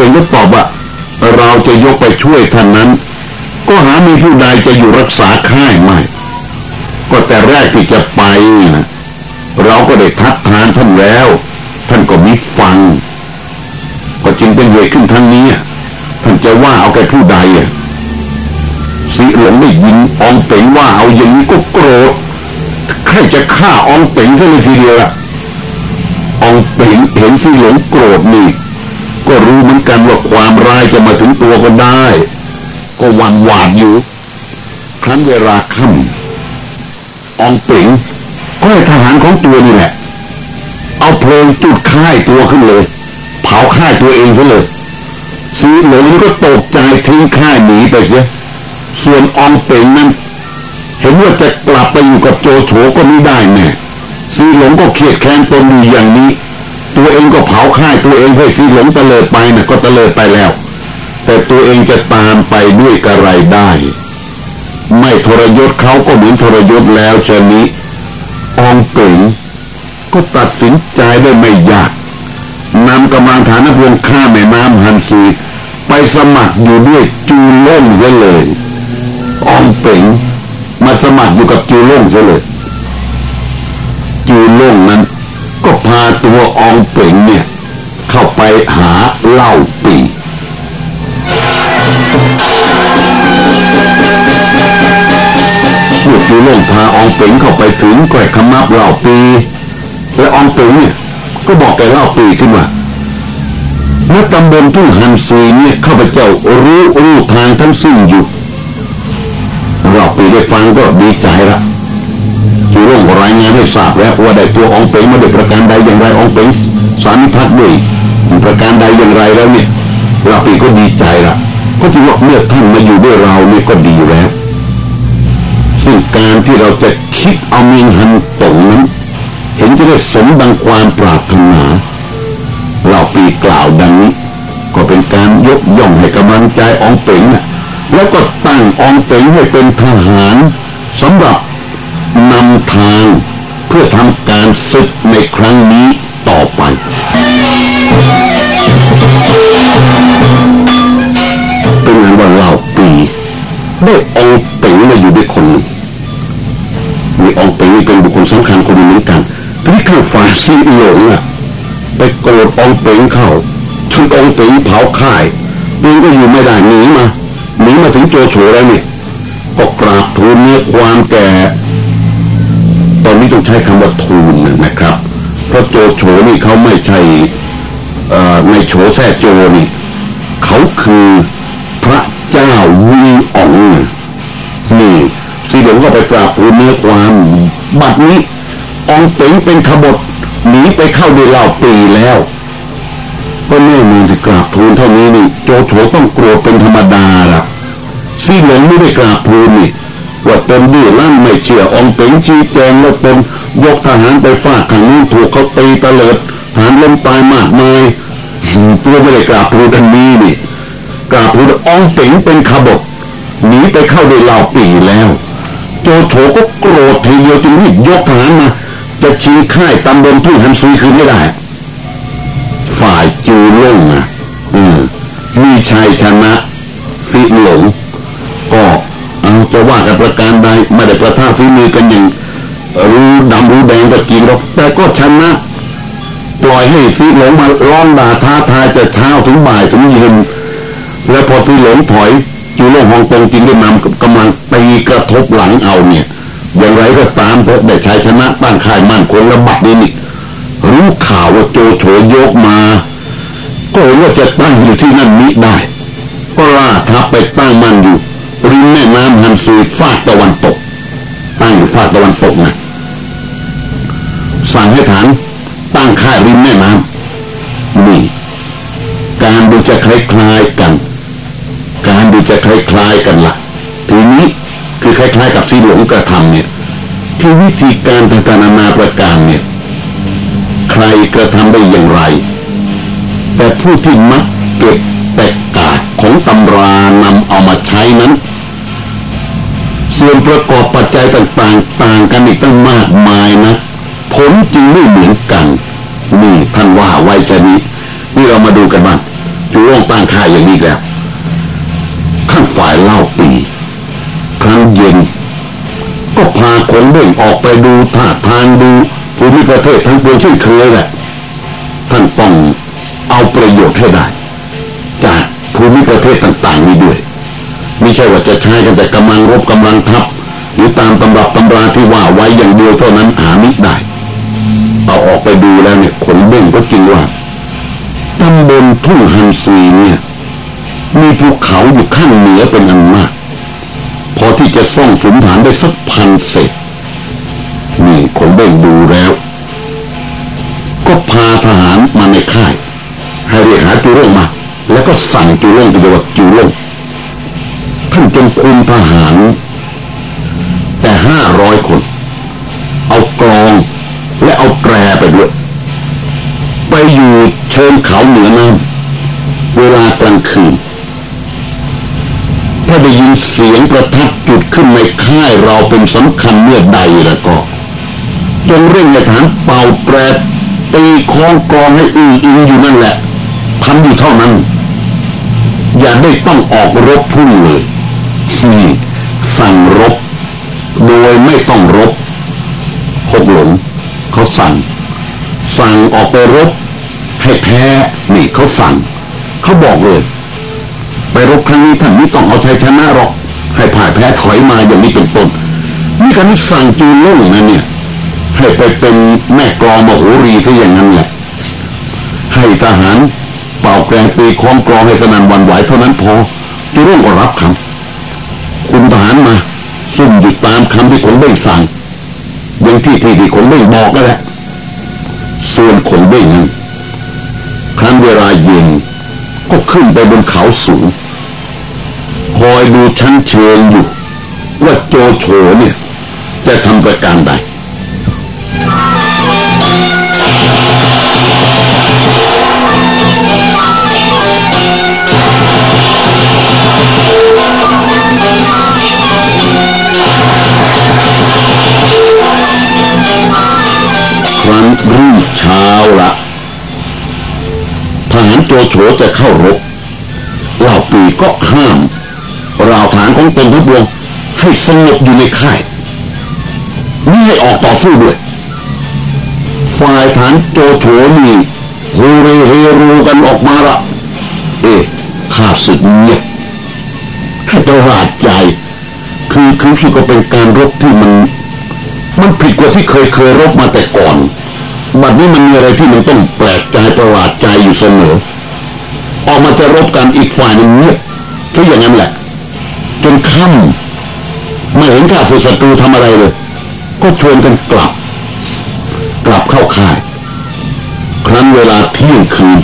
เป็นก็ตอบว่าเราจะยกไปช่วยท่านนั้น ก็หามีผู้ใดจะอยู่รักษาค่ายไม่ ก็แต่แรกที่จะไปนะเราก็ได้ทักทานท่านแล้ว ท่านก็มิฟัง ก็จึงเป็นเหตุขึ้นทั้งนี้ ท่านจะว่าเอาแก่ผู้ใดอะสีหลงได้ยินองเป๋งว่าเอาอย่างนี้ก็โกรธใครจะฆ่าองเป๋งซะเลยทีเดียวละองเป๋งเห็นสีหลงโกรธนี่ ก็รู้เหมือนกันว่าความร้ายจะมาถึงตัวก็ได้ ก็หวันหวาดอยู่ ครั้นเวลาค่ำองป๋งก็ให้ทหารของตัวนี่แหละ เอาเพลิงจุดค่ายตัวขึ้นเลย เผาค่ายตัวเองซะเลยสีหลงก็ตกใจทิ้งค่ายหนีไปเสียส่วนอองเป่งนั้นเห็นว่าจะกลับไปอยู่กับโจโฉก็ไม่ได้แน่สีหลงก็เครียดแค้นตนอยู่อย่างนี้ ตัวเองก็เผาค่ายตัวเองให้สีหลงตะเลิดไปนะก็ตะเลิดไปแล้ว แต่ตัวเองจะตามไปด้วยกระไรได้ ไม่ทรยศเขาก็เหมือนทรยศแล้วชนี้อองเป่งก็ตัดสินใจได้ไม่ยากนำกำลังฐานพลข้าแม่น้ำฮันซีไปสมัครอยู่ด้วยจูโล่งเสียเลยอองเป่งมาสมัครอยู่กับจูโล่งเสียเลย ตัวอองเป่งเนี่ย เข้าไปหาเล่าปีเมื่อจูโล่งพาอองเป่งเข้าไปถึงแกวกขมับเล่าปี และอองเป่งเนี่ยก็บอกแกเล่าปีขึ้นมาเมื่อตำบลทุ่งฮันซีเนี่ยข้าพเจ้ารู้รู้ทางทั้งสิ้นอยู่เราปีได้ฟังก็ดีใจละ ร่งรายงานให้ทราบแล้วว่าได้ตัวองเป๋งมาด้วยประการใดอย่างไรองเป๋งสามิพัฒน์ด้วยประการใดอย่างไรแล้วเนี่ยเราปีก็ดีใจละก็ถือว่าเมื่อท่านมาอยู่ด้วยเราเนี่ยก็ดีแล้วซึ่งการที่เราจะคิดเอามิงฮันตงนั้นเห็นจะได้สมดังความปรารถนาเราปีกล่าวดังนี้ ก็เป็นการยกย่องให้กำลังใจองเป๋งนะแล้วก็ตั้งองเป๋งให้เป็นทหารสำหรับ นำทางเพื่อทำการศึกในครั้งนี้ต่อไปเป็นงานว่าเราปีได้องเป๋งมาอยู่ด้วยคนหนึ่งมีองเป๋งนี่เป็นบุคคลสำคัญคนหนึ่งเหมือนกันทีนี้ข้างฝ่ายซีหลงอะไปโกรธองเป๋งเข้าชุดองเป๋งเผาค่ายเองก็อยู่ไม่ได้หนีมาหนีมาถึงโจโฉแล้วเนี่ยก็กราบทูลเนื้อความแก่ ตอนนี้ต้องใช้คำว่าทูลนะครับ เพราะโจโฉนี่เขาไม่ใช่ในโฉแท้โจนี่เขาคือพระเจ้าวีอ๋องนี่สีหลงก็ไปกราบทูลเนื้อความบัดนี้องเป๋งเป็นขบฏหนีไปเข้าในเหล่าปีแล้ว ก็แน่นอนที่กราบทูลเท่านี้นี่โจโฉต้องกลัวเป็นธรรมดาละซี่หลงไม่ได้กราบทูลนี่ ว่าตนดื้อรั้นไม่เชื่อองเป็งชี้แจงแล้วตนยกทหารไปฟาดขังนู้นถูกเขาตีตะเลิดฐานล้มตายมากมายตัวไม่ได้กราบทูลอันนี้นี่กราบทูลองเป็งเป็นขบฏหนีไปเข้าในเหล่าปีแล้ว โจโฉก็โกรธทีเดียวจึงรีบยกทหารมาจะชิงค่ายตำบลทุ่งฮันซีคืนไม่ได้ ฝ่ายจูล่งนะอืมมีชัยชนะฟิหลง จะว่ากันประการใดไม่ได้ประท่าฝีมือกันอย่างรู้ดำรู้แดงก็กินหรอกแต่ก็ชนะปล่อยให้ฟิหลงมาร้องด่าท้าทายจะเช้าถึงบ่ายถึงเย็นแล้วพอฟิหลงถอยจูล่งฮองตงจริงได้นำกำลังตีกระทบหลังเอาเนี่ยอย่างไรก็ตามเพราะได้ชัยชนะตั้งค่ายมั่นคงระบัดนี้นี่รู้ข่าวว่าโจโฉยกมา ก็เห็นว่าจะตั้งอยู่ที่นั่นนี้ได้ ก็ล่าทัพไปตั้งมั่นอยู่ แม่น้ำฮันซูฟากตะวันตกตั้งอยู่ฟากตะวันตกนะสั่งให้ฐานตั้งค่ายริมแม่น้ำนี่การดูจะคล้ายๆกัน การดูจะคล้ายๆกันละ่ะทีนี้คือคล้ายๆกับสีหลวงกระทำเนี่ยคือวิธีการทางการนานาประการเนี่ยใครกระทำได้อย่างไร แต่ผู้ที่มักเก็บแตกกาดของตำรานำเอามาใช้นั้น ส่วนประกอบปัจจัยต่างๆ ต่างกันอีกตั้งมากมายนะผลจึงไม่เหมือนกันนี่ท่านว่าไว้จะนี้นี่เรามาดูกันบ้างจุลร่งตั้งค่ายอย่างนี้แล้วข้างฝ่ายเล่าปีครั้งเย็น ก็พาคนเบ่งออกไปดูท่าทางดูภูมิประเทศทั้งปวงเช่นเคยแหละท่านต้องเอาประโยชน์ให้ได้ จากภูมิประเทศต่างๆนี้ด้วย ไม่ใช่ว่าจะใช้กันแต่กำลังรบกำลังทัพหรือตามตำรับตำราที่ว่าไว้อย่างเดียวเท่านั้นหาไม่ได้เอาออกไปดูแล้วเนี่ยขนเบ่งก็จริงว่าตำบลทุ่งฮันซีเนี่ยมีภูเขาอยู่ข้างเหนือเป็นอันมาก พอที่จะซ่องสุมฐานได้สักพันเศษนี่ขนเบ่งดูแล้ว ก็พาทหารมาในค่าย ให้เรียกหาจูร่งมา แล้วก็สั่งจูร่งที่เรียกว่าจูร่ง ท่านคุมทหาร แต่ห้าร้อยคน เอากรองและเอาแตรไปด้วย ไปอยู่เชิงเขาเหนือน้ำเวลากลางคืนถ้าได้ยินเสียงประทัดจุดขึ้นในค่ายเราเป็นสำคัญเมื่อใดแล้วก็จงเร่งในฐานเป่าแตรตีคองกรองให้อืออิงอยู่นั่นแหละทำอยู่เท่านั้น อย่าได้ต้องออกรบพุ่งเลย นี่สั่งรบ โดยไม่ต้องรบหกหลงเขาสั่ง สั่งออกไปรบให้แพ้นี่เขาสั่ง เขาบอกเลย ไปรบครั้งนี้ท่านไม่ต้องเอาชัยชนะหรอก ให้ผ่ายแพ้ถอยมาอย่างนี้เป็นต้นนี่การสั่งจูลุ่งนะเนี่ย ให้ไปเป็นแม่กลองมโหรีที่อย่างนั้นแหละ ให้ทหารเป่าแกรงตีคล้องกรองให้สนันวันไหวเท่านั้นพอจูลุ่งก็รับคำ คุณทหารมาซุ่มอยู่ตามคำที่ขงเบ่งสั่งยังที่ที่ที่ขงเบ่งบอกก็แหละส่วนขงเบ่งนั้นครั้นเวลาเย็นก็ขึ้นไปบนเขาสูงคอยดูชั้นเชิงอยู่ ว่าโจโฉเนี่ย จะทำประการใด รั้นเช้าละทหารโจโฉจะเข้ารบเหล่าปีก็ห้ามราวฐานของตนทุกดวงให้สงบอยู่ในค่ายนี่ให้ออกต่อสู้ด้วย ฝ่ายฐานโจโฉนี่ฮูเรเฮรูกันออกมาละเอ๊ะข้าศึกเงียให้ประหลาดใจ คือคือคือก็เป็นการรบที่มัน มันผิดกว่าที่เคยเคยรบมาแต่ก่อน บัดนี้มันมีอะไรที่มันต้องแปลกใจประหลาดใจอยู่เสมอ ออกมาจะรบกันอีกฝ่ายหนึ่งเงียก็อย่างนั้นแหละ จนค่ำไม่เห็นข้าศึกศัตรูทำอะไรเลย ก็ชวนกันกลับ กลับเข้าค่าย ครั้นเวลาเที่ยงคืน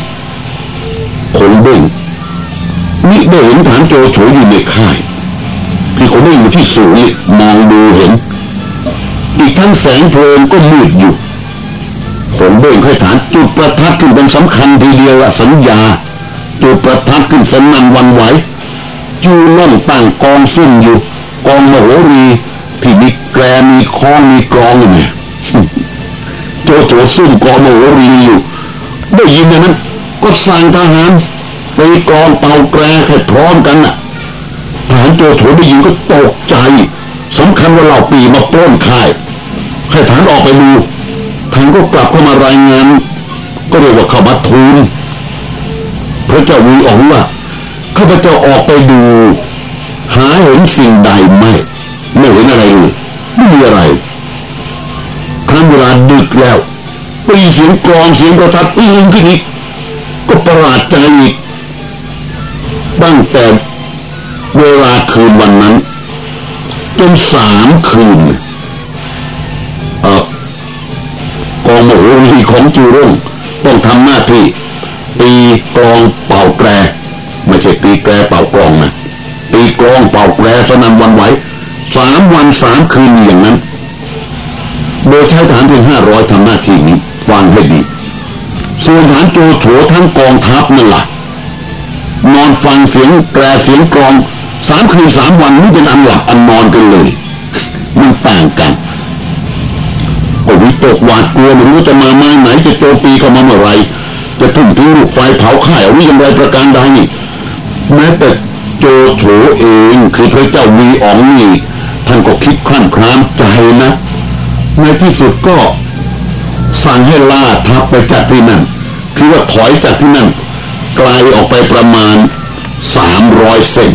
ขนเบ้งนี่ได้เห็นฐานโจโฉอยู่ในค่ายคือขนเบ้งอยู่ที่สูงนี่มองดูเห็น อีกทั้งแสงเพลิงก็มืดอยู่ ขนเบ้งค่อยฐานจุดประทัดขึ้นเป็นสำคัญทีเดียวละสัญญา จุดประทัดขึ้นสนั่นวันไหวจูล่องตั้งกองซุ่มอยู่ กองมโหรีที่มีแกรมีคล้องมีกรองอยู่เนี่ยโจโฉซุ่มกองมโหรีอยู่ได้ยินอย่างนั้นก็สั่งทหารไปกองเป่าแกรให้พร้อมกันน่ะทหารโจโฉได้ยินก็ตกใจสำคัญว่าเหล่าปีมาปล้นค่ายให้ทหารออกไปดู ทหารก็กลับเข้ามารายงาน ก็เรียกว่าเข้ามาทูลพระเจ้าวีอองว่าข้าพเจ้าออกไปดู หาเห็นสิ่งใดไม่ไม่เห็นอะไรเลยไม่มีอะไรครั้งเวลาดึกแล้วปีเสียงกรองเสียงประทัดอื้นขึ้นอีกก็ประหลาดใจอีกตั้งแต่เวลาคืนวันนั้น จนสามคืน กองมโหรีของจูรุ่งต้องทำหน้าที่ตีกลองเป่าแกรไม่ใช่ตีแกรเป่ากลองนะตีกลองเป่าแกรสนั่นวันไหวสามวันสามคืนอย่างนั้น โดยใช้ฐานเพียงห้าร้อยทำหน้าที่นี้ฟังให้ดี ส่วนฐานโจโฉทั้งกองทัพนั่นแหละนอนฟังเสียงแกรเสียงกลองสามคืนสามวันนี่เป็นอันหลับอันนอนกันเลย มันต่างกัน วิตกหวาดกลัวไม่รู้จะมาไม้ไหนจะโจมตีเข้ามาเมื่อไรจะทุ่มทิ้งลูกไฟเผาข่ายเอาไว้ยังไรประการใดนี่แม้แต่โจโฉเองคือพระเจ้าวีอ๋องนี่ท่านก็คิดคลั่นครามใจนะในที่สุดก็สั่งให้ล่าทัพไปจากที่นั่นคือว่าถอยจากที่นั่นไกลออกไปประมาณสามร้อยเซน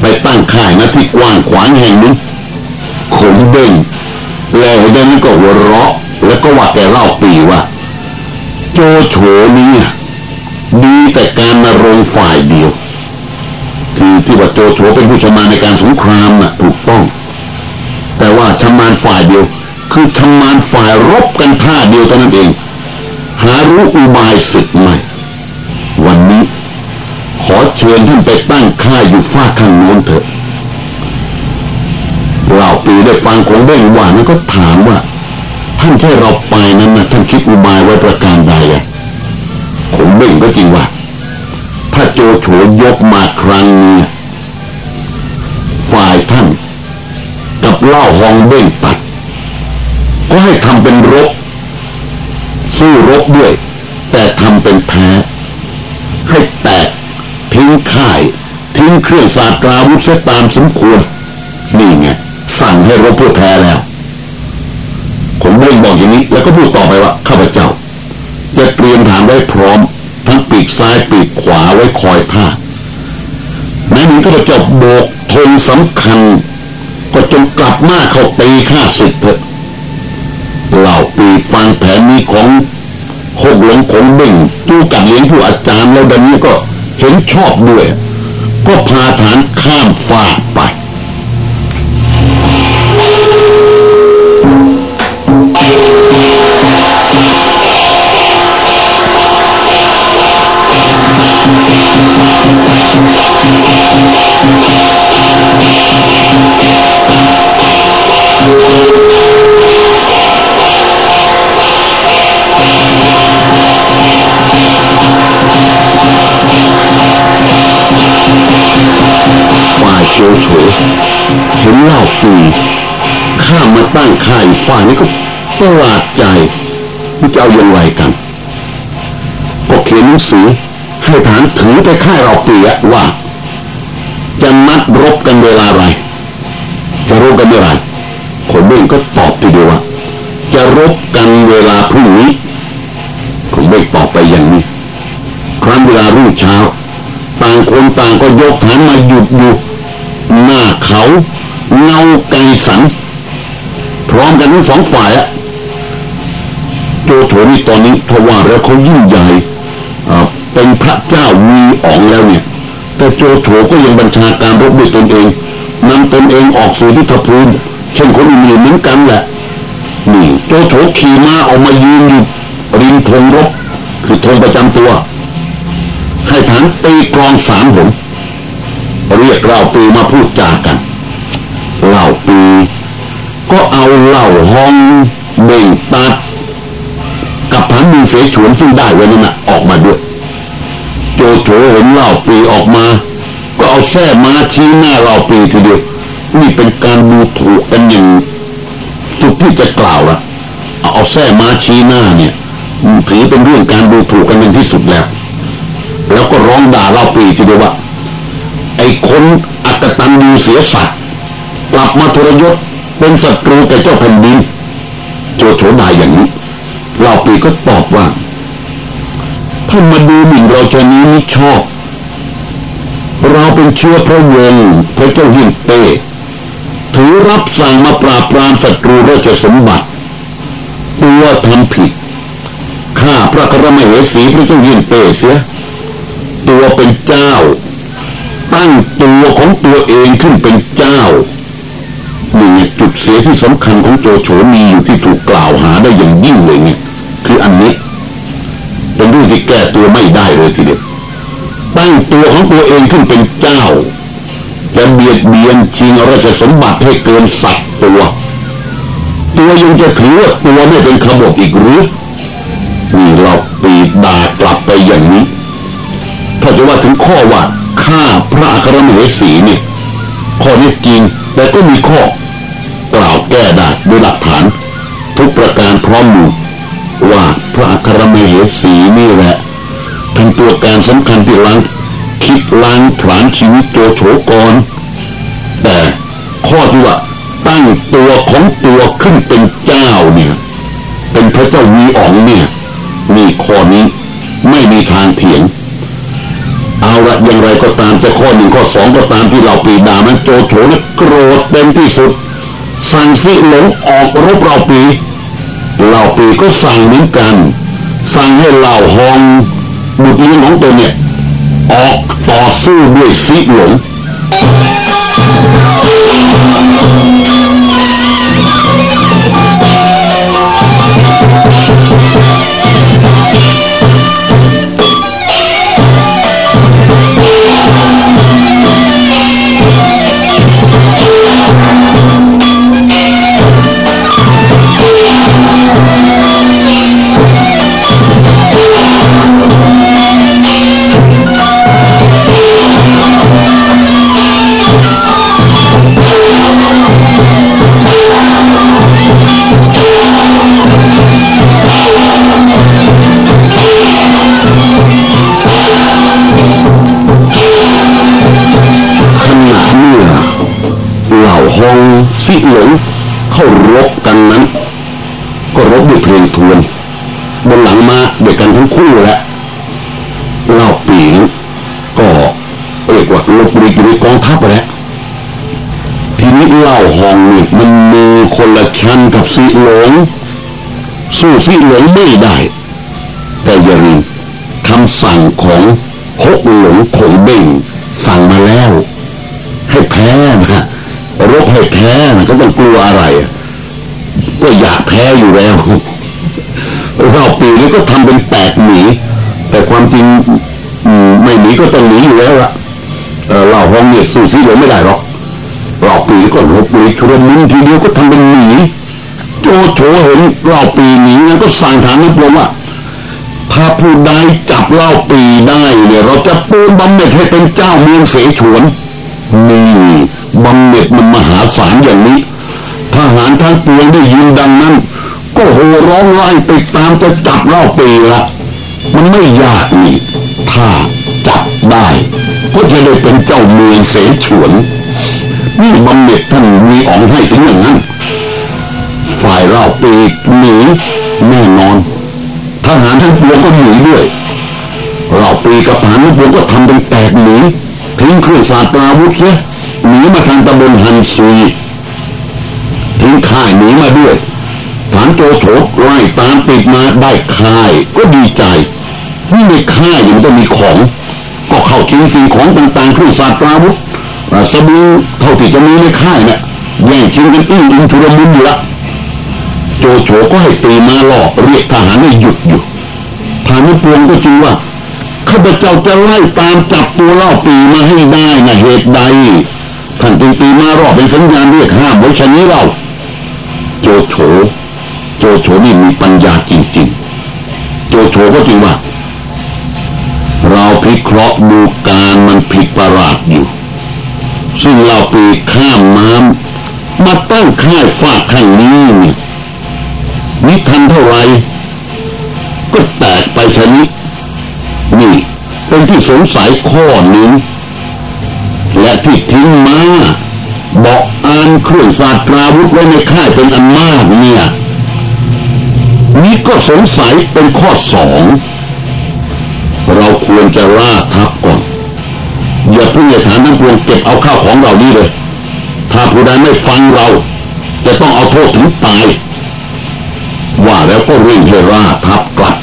ไปตั้งค่ายนะที่กว้างขวางแห่งนึงขมเบ่ง แล้วดังนั้ก็หัวเราะ แล้วก็ว่าแกเล่าปีว่า โจโฉนี้ดีแต่การนรงฝ่ายเดียว คือที่ว่าโจโฉเป็นผู้ชำนาญในการสงครามน่ะถูกต้อง แต่ว่าชำนาญฝ่ายเดียว คือชำนาญฝ่ายรบกันท่าเดียวเท่านั้นเอง หารู้อุบายศึกไหม่ วันนี้ ขอเชิญท่านไปตั้งค่ายอยู่ฝ้าข้างโน้นเถอะ เหล่าปีได้ฟังของเบ้งหวานั้นก็ถามว่า ท่านแค่เราไปนั้นนะท่านคิดอุบายไว้ประการใดอะผมเบ้งก็จริงว่า ถ้าโจโฉยกมาครั้งนี้ฝ่ายท่านกับเล่าฮองเบ้งตัด ก็ให้ทำเป็นรบ สู้รบด้วย แต่ทำเป็นแพ้ให้แตกทิ้งค่าย ทิ้งเครื่องสาตราวุธเสียตามสมควรนี่ไง สั่งให้รบเพื่อแพ้แล้วผมเบ้งบอกอย่างนี้ แล้วก็พูดต่อไปว่าข้าพเจ้า จะเตรียมฐานไว้พร้อม ทั้งปีกซ้ายปีกขวาไว้คอยท่าแม้นี้ข้าพเจ้าโบกธงสำคัญ ก็จงกลับหน้าเข้าตีข้าศึกเถอะเหล่าปีฟังแผนนี้ของหกหลงขงเบ่งจู้กัดเลี้ยงผู้อาจารย์แล้วดันนี้ก็เห็นชอบด้วย ก็พาฐานข้ามฟากไป ตั้งค่ายฝ่ายนี้ก็ประหลาดใจว่าจะเอาอย่างไรกันก็เขียนหนังสือให้ฐานถือไปค่ายเราเปีอะว่า จะนัดรบกันเวลาอะไรจะรบกันเมื่อไรคนเบ้งก็ตอบทีเดียวว่า จะรบกันเวลาพรุ่งนี้คนเบ้งตอบไปอย่างนี้ ครั้นเวลารุ่งเช้า ต่างคนต่างก็ยกฐานมาหยุดอยู่หน้าเขาเงาไกลสัน ร้อมกันทั้งสองฝ่ายอะโจโฉนี่ตอนนี้ทว่าแล้วเขายิ่งใหญ่เป็นพระเจ้ามีอ๋องแล้วเนี่ย แต่โจโฉก็ยังบัญชาการรบด้วยตนเองนำตนเองออกสู่ยุทธภูมิเช่นคนอื่นๆเหมือนกันแหละนี่โจโฉขี่ม้าออกมายืนอยู่ริมธงรบคือธงประจำตัว ให้ฐานตีกลองสามหนเรียกเหล่าปีมาพูดจากัน เอาเหล่าห้องเบ่งตัดกับพันมือเสฉวนซึ่งได้ไว้นั่นนะออกมาด้วย โจโฉเห็นเหล่าปีออกมา ก็เอาแส้มาชี้หน้าเหล่าปีทีเดียวนี่เป็นการดูถูกกันอย่างสุดที่จะกล่าวละเอาแส้มาชี้หน้าเนี่ยถือเป็นเรื่องการดูถูกกันเป็นที่สุดแล้ว แล้วก็ร้องด่าเหล่าปีทีเดียวว่าไอ้คนอักตันยูเสียสัตว์กลับมาทรยศ เป็นศัตรูแก่เจ้าแผ่นดินโจโฉด่าอย่างนี้เล่าปีก็ตอบว่าท่านมาดูหมิ่นเราชนี้ไม่ชอบ เราเป็นเชื้อพระวงศ์พระเจ้าหินเตถือรับสั่งมาปราบปรามศัตรูราชสมบัติตัวทำผิดฆ่าพระกรมเหสีพระเจ้าหินเตเสียตัวเป็นเจ้า ตั้งตัวของตัวเองขึ้นเป็นเจ้า สียที่สำคัญของโจโฉมีอยู่ที่ถูกกล่าวหาได้อย่างยิ่งเลยเนี่ยคืออันนี้ เป็นเรื่องที่แก้ตัวไม่ได้เลยทีเดียวตั้งตัวของตัวเองขึ้นเป็นเจ้าจะเบียดเบียนชิงราชสมบัติให้เกินสัตว์ตัวตัวยังจะถือว่าตัวไม่เป็นขบฏอีกหรือนี่เราปีดากลับไปอย่างนี้ ถ้าจะว่าถึงข้อว่าฆ่าพระอัครมเหสีเนี่ยข้อนี้จริงแต่ก็มีข้อ แก้ได้ด้วยหลักฐาน ทุกประการพร้อมอยู่ว่าพระอัครมเหสีนี่แหละเป็นตัวการสำคัญที่ล้างคิดล้างผลาญชีวิตโจโฉกร แต่ข้อที่ว่าตั้งตัวของตัวขึ้นเป็นเจ้าเนี่ย เป็นพระเจ้าวีอ๋องเนี่ยนี่ข้อนี้ไม่มีทางเถียง เอาละอย่างไรก็ตามจะข้อหนึ่งข้อสองก็ตามที่เราปีดามันโจโฉนะโกรธเป็นที่สุด สั่งซิหลงออกรบเราปีเหล่าปีก็สั่งเหมือนกัน สั่งให้เหล่าฮองบุตรเลี้ยงของตัวเนี่ยออกต่อสู้ด้วยซิหลง ชั้นกับซิหลง สู้ซิหลงไม่ได้ แต่อย่าลืมคำสั่งของฮกหลงคงเบ่งสั่งมาแล้ว ให้แพ้นะฮะรบให้แพ้นะก็ต้องกลัวอะไร ก็อยากแพ้อยู่แล้วเราปีนี้ก็ทำเป็นแปลกหนีแต่ความจริงไม่หนีก็ต้องหนีอยู่แล้วละเราห้องเนี่ยสู้ซีเลยไม่ได้หรอกเราปีก็รบปีชุรมุนทีเดียวก็ทำเป็นหนี โจโฉเห็นเราปีหนีนั้นก็สั่งฐานนิพนธ์ว่าถ้าผู้ใดจับเล่าปีได้เนี่ยเราจะปูนบำเหน็จให้เป็นเจ้าเมืองเสฉวนนี่บำเหน็จมันมหาศาลอย่างนี้ทหารทั้งปวงได้ยินดังนั้น ก็โห่ร้องไล่ไปตามจะจับเล่าปีละมันไม่ยากนี่ถ้าจับได้ ก็จะได้เป็นเจ้าเมืองเสฉวนนี่บำเหน็จท่านมีอ๋องให้ถึงอย่างนั้น ฝ่ายเล่าปีกหนีแน่นอนทหารทั้งปวงก็หนีด้วย เราปีกับทหารทั้งปวงก็ทำเป็นแตกหนีทิ้งเครื่องสาตราวุธเสียหนีมาทางตำบลฮันซุยทิ้งค่ายหนีมาด้วยฐานโจโฉไล่ตามปิดมาได้ค่ายก็ดีใจนี่ในค่ายยังต้องมีของ ก็เข้าชิงสิ่งของต่างๆเครื่องสาตราวุธสบู่เท่าที่จะมีในค่ายเนี่ยแย่งชิงกันอื้ออิงทุรมุนอยู่ละ โจโฉก็ให้ตีมาหลอกเรียกทหารให้หยุดอยู่ฐานนิพวงก็จึงว่าข้าพเจ้าจะไล่ตามจับตัวเล่าปีมาให้ได้นะเหตุใดท่านจึงตีมารอบเป็นสัญญาณเรียกห้ามไว้ชนี้เรา โจโฉโจโฉนี่มีปัญญาจริงๆ โจโฉก็จึงว่า เราพิเคราะห์ดูการมันผิดประหลาดอยู่ ซึ่งเราปีข้ามน้ำมาตั้งค่ายฝากข้างนี้เนี่ย นิทันเท่าไรก็แตกไปชนิดนี่เป็นที่สงสัยข้อนึ่งและที่ทิ้งมาบอกอ่านเครื่องศาสตราวุธไว้ในค่ายเป็นอันมากเนี่ยนี่ก็สงสัยเป็นข้อสองเราควรจะล่าทับก่อนอย่าเพิ่งอย่าฐานน้ำพวงเก็บเอาข้าวของเรานี้เลย ถ้าผู้ใดไม่ฟังเรา จะต้องเอาโทษถึงตาย ว่าแล้วก็เร่งให้ราทับกลับ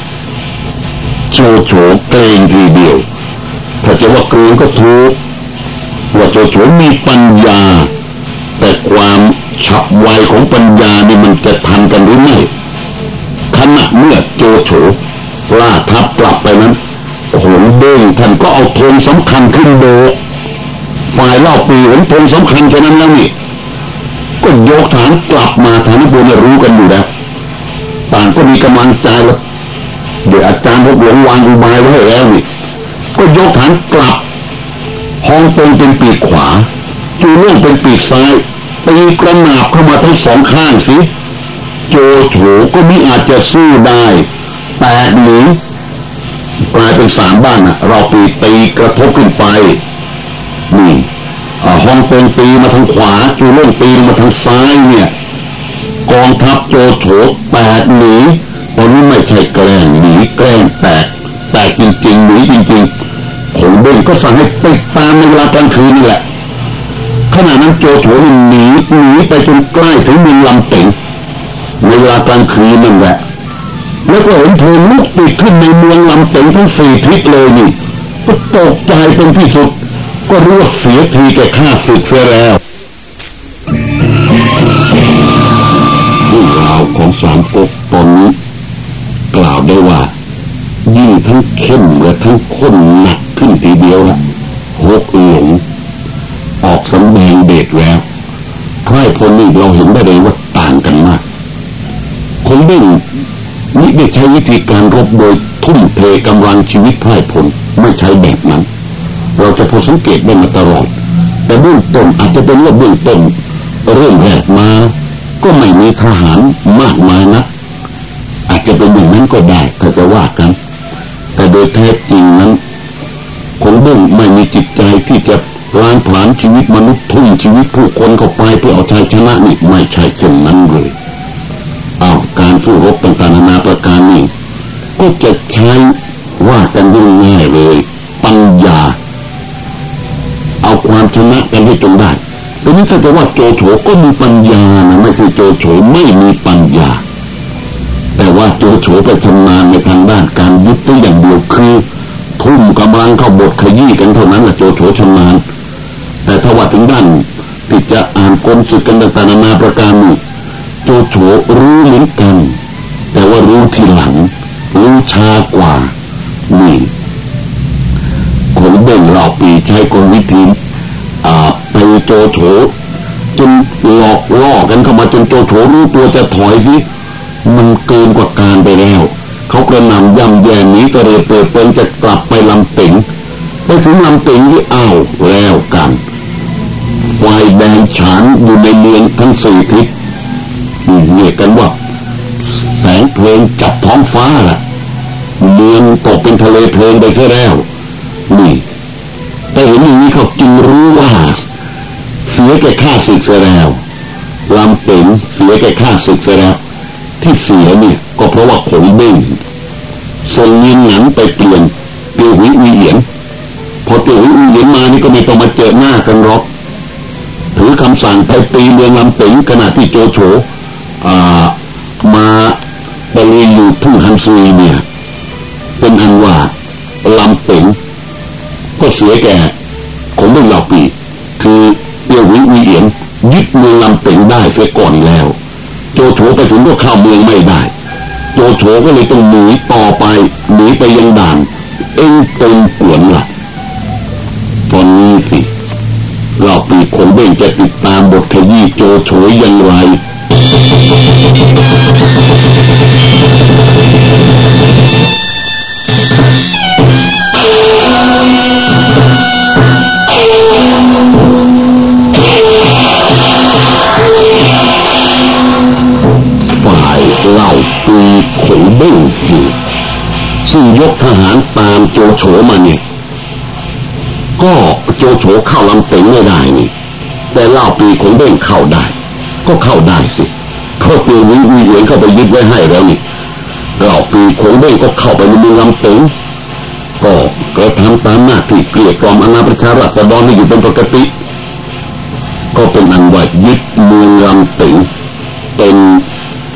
โจโฉเกรงทีเดียวถ้าจะว่าเกรงก็ถูกว่าโจโฉมีปัญญา แต่ความฉับไวของปัญญานี่มันจะทันกันหรือไม่ขณะเมื่อโจโฉล่าทับกลับไปนั้นโขงเด้งท่านก็เอาธงสำคัญขึ้นโบกฝ่ายเล่าปีเห็นธงสำคัญฉะนั้นแล้วนี่ก็ยกฐานกลับมาฐานนิพนรู้กันอยู่แล้ว ต่างก็มีกำลังใจแล้วเดี๋ยวอาจารย์พวกหลวงวางอุบายไว้ให้แล้วนี่ก็ยกฐานกลับห้องตรงเป็นปีกขวาจูเรื่องเป็นปีกซ้ายตีกระหนาบเข้ามาทั้งสองข้างสิโจโฉก็มิอาจจะสู้ได้แตกหนีกลายเป็นสามบ้านอะเราปีตีกระทบขึ้นไปนี่ฮองเป็นปีมาทางขวาจูเล่นปีมาทางซ้ายเนี่ย องทัพโจโฉแตกหนีตอนนี้ไม่ใช่แกล้งหนีแกล้งแตกแตกจริงๆหนีจริงๆผมเบ้งก็สั่งให้ติดตามในเวลากลางคืนนี่แหละขณะนั้นโจโฉหนีหนีไปจนใกล้ถึงเมืองลำเต็งในเวลากลางคืนนั่นแหละแล้วก็เห็นเพลิงลุกติดขึ้นในเมืองลำเต็งทั้งสี่ทิศเลยนี่ก็ตกใจเป็นที่สุด ก็รู้ว่าเสียทีแก่ข้าศึกเสียแล้ว สามก๊กตอนนี้ กล่าวได้ว่า ยิ่งทั้งเข้มและทั้งข้นหนักขึ้นทีเดียวละหกหลงออกสำแดงเดชแล้วไพร่พลนี่เราเห็นได้เลยว่าต่างกันมากคนเบ่งนี่ได้ใช้วิธีการรบโดยทุ่มเทกำลังชีวิตไพร่พลไม่ใช้แบบนั้น เราจะพอสังเกตได้มาตลอด แต่เบื้องต้นอาจจะเป็นว่าเบื้องต้นเริ่มแรกมา ก็ไม่มีทหารมากมายนะอาจจะเป็นอย่างนั้นก็ได้ถ้าจะว่ากัน แต่โดยแท้จริงนั้นคงเบื้องไม่มีจิตใจที่จะล้างผลาญชีวิตมนุษย์ทุ่มชีวิตผู้คนเข้าไปเพื่อเอาชัยชนะนี่ไม่ใช่เช่นนั้นเลยเอาการสู้รบต่างๆนานาประการนี่ก็จะใช้ว่ากันง่ายเลย ปัญญา เอาความชนะกันให้จนได้ ทีนี้ถ้าจะว่าโจโฉก็มีปัญญานะไม่ใช่โจโฉไม่มีปัญญา แต่ว่าโจโฉไปชำนาญในทางด้านการยึดตัวอย่างเดียวคือ ทุ่มกำลังเข้าบทขยี้กันเท่านั้นแหละโจโฉชำนาญแต่ถ้าว่าถึงด้านที่จะอ่านกลศึกกันต่างๆนานาประการนี้โจโฉรู้เหมือนกัน แต่ว่ารู้ทีหลัง รู้ช้ากว่านี่คนเบ่งเราปีใช้กลวิธี โจโฉจนหลอกล่อกันเข้ามาจนโจโฉรู้ตัวจะถอยสิมันเกินกว่าการไปแล้ว เขากระนำย่ำแย่หนีกระเรเปิดเป็นจะกลับไปลำต็งไปถึงลำต็งที่อ้าวแล้วกันไฟแดงฉานอยู่ในเมืองทั้งสี่ทิศเรียกกันว่า แสงเพลิงจับท้องฟ้าล่ะเมืองตกเป็นทะเลเพลิงไปซะแล้วนี่แต่เห็นอย่างนี้เขาจึงรู้ว่า แก่ข้าศึกเสียแล้วลำเต็งเสียแก่ข้าศึกเสียแล้ว ที่เสียเนี่ยก็เพราะว่าขงเบ้งส่งยินหนังไปเปลี่ยนเตียววิวีเหียนพอเตียววิวีเหียนมานี่ก็ไม่ต้องมาเจอหน้ากันหรอกถือคำสั่งไปตีเมืองลำเต็งขณะที่โจโฉมาบริอยู่ทุ่งฮันซีเนี่ยเป็นอันว่าลำเต็งก็เสียแก่ของเมืองเหล่าปี วิวีเหยียนยึดเมืองลำเต็งได้เสียก่อนแล้ว โจโฉไปถึงก็เข้าเมืองไม่ได้ โจโฉก็เลยต้องหนีต่อไปหนีไปยังด่าน เอ็งเต็งกวนละ่ะตอนนี้สิเราปีคงเบ่งจะติดตามบทขยี้โจโฉอย่างไร จโฉเข้าลำเต็งไม่ได้นี่ แต่เล่าปีของเบ้งเข้าได้ ก็เข้าได้สิเพราะตีวิวีเหรียญเข้าไปยึดไว้ให้แล้วนี่เล่าปีของเบ้งก็เข้าไปในเมืองลำเต็งก็กระทำตามหน้าที่เกลียกล่อมอนาประชารัษฎรให้อยู่เป็นปกติ ก็เป็นอันว่ายึดเมืองลำเต็งเป็น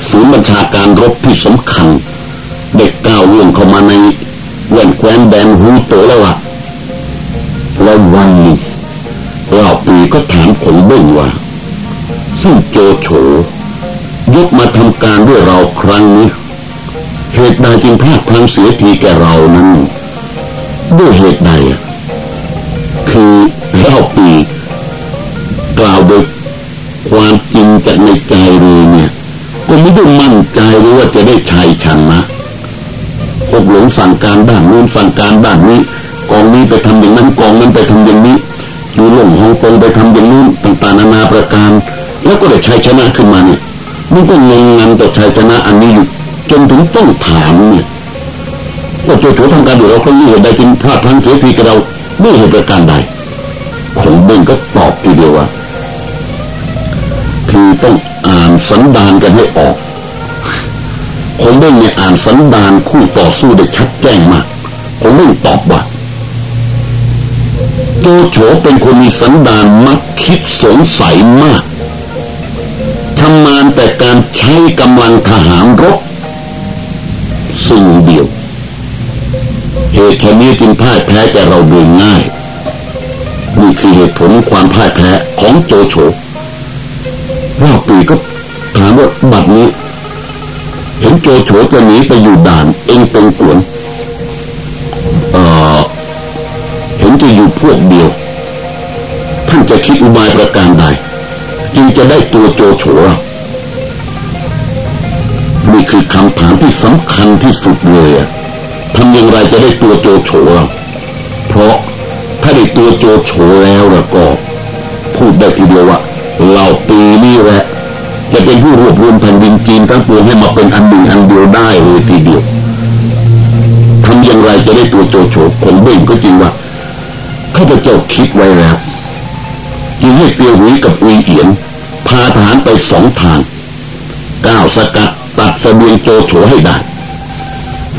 ศูนย์บัญชาการรบที่สำคัญ เด็กก้าวล่วงเข้ามาในแว่นแคว้นแดนฮูโตแล้วล่ะ แล้ววันหนึ่งเราปีก็ถามขงเบ้งว่าซึ่งโจโฉยกมาทำการด้วยเราครั้งนี้ เหตุใดจึงพลาดพลั้งเสียทีแก่เรานั้น ด้วยเหตุใดคือเราปีกล่าวโดยความจริงจากในใจเลยเนี่ยก็ไม่ได้มั่นใจหรือว่าจะได้ชัยชนะอบหลงสั่งการด้านนู้นสั่งการด้านนี้ กองนี้ไปทำอย่างนั้นกองนั้นไปทำอย่างนี้อยู่หลงฮ่องกงไปทำอย่างนู้นต่างๆนานาประการ แล้วก็ได้ชัยชนะขึ้นมาเนี่ยมันก็งงงันต่อชัยชนะอันนี้อยู่จนถึงต้องถามเนี่ยว่าโจโฉทำการดูเราครั้งนี้เหตุใดจึงพลาดพลั้งเสียทีกับเราไม่เหตุประการใดคงเบ่งก็ตอบทีเดียวว่าคือต้องอ่านสันดานกันให้ออกคงเบ่งเนี่ยอ่านสันดานคู่ต่อสู้ได้ชัดแจ้งมากคงเบ่งตอบว่า โจโฉเป็นคนมีสันดานมักคิดสงสัยมากทำงานแต่การใช้กำลังทหารรบสิ่งเดียว เหตุแค่นี้จึงพ่ายแพ้แก่เราโดยง่ายนี่คือเหตุผลความพ่ายแพ้ของโจโฉว่าปีก็ถามว่าบัดนี้ เห็นโจโฉจะหนีไปอยู่ด่านเองเป็นกวนเอ่อ จะอยู่พวกเดียว ท่านจะคิดอุบายประการใดจึงจะได้ตัวโจโฉนี่คือคำถามที่สำคัญที่สุดเลยทำอย่างไรจะได้ตัวโจโฉเพราะถ้าได้ตัวโจโฉแล้วแล้วก็ พูดได้ทีเดียวว่าเราปีนี้แหละจะเป็นผู้รวบรวมแผ่นดินจีนทั้งปวงให้มาเป็นอันหนึ่งอันเดียวได้เลยทีเดียวทำอย่างไรจะได้ตัวโจโฉคนเบ่งก็จริงว่า ข้าพเจ้าคิดไว้แล้วจึงให้เตียวหุยกับอุยเอียน พาทหารไปสองทางก้าวสกัดตัดสเสบียงโจโฉให้ได้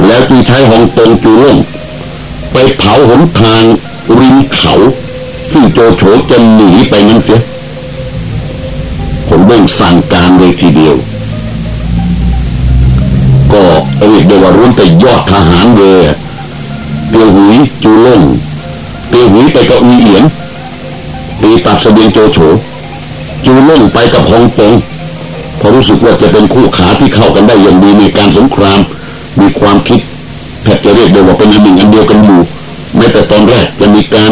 แล้วจึงใช้หองตงจูล่งไปเผาหนทางริมเขา ซึ่งโจโฉจะหนีไปนั้นเสียผมเบ่งสั่งการเลยทีเดียว ก็เรียกได้ว่ารุ่นแต่ยอดทหารเลยเตียวหุยจูล่ง ตียวหุยไปกับอุยเอียนตีตัดเสบียงโจโฉจูเล่งไปกับฮองตงพอรู้สึกว่าจะเป็นคู่ขาที่เข้ากันได้อย่างดีในการสงคราม มีความคิดแทบจะเรียกได้ว่าเป็นอันหนึ่งอันเดียวกันอยู่แม้แต่ตอนแรกจะมีการ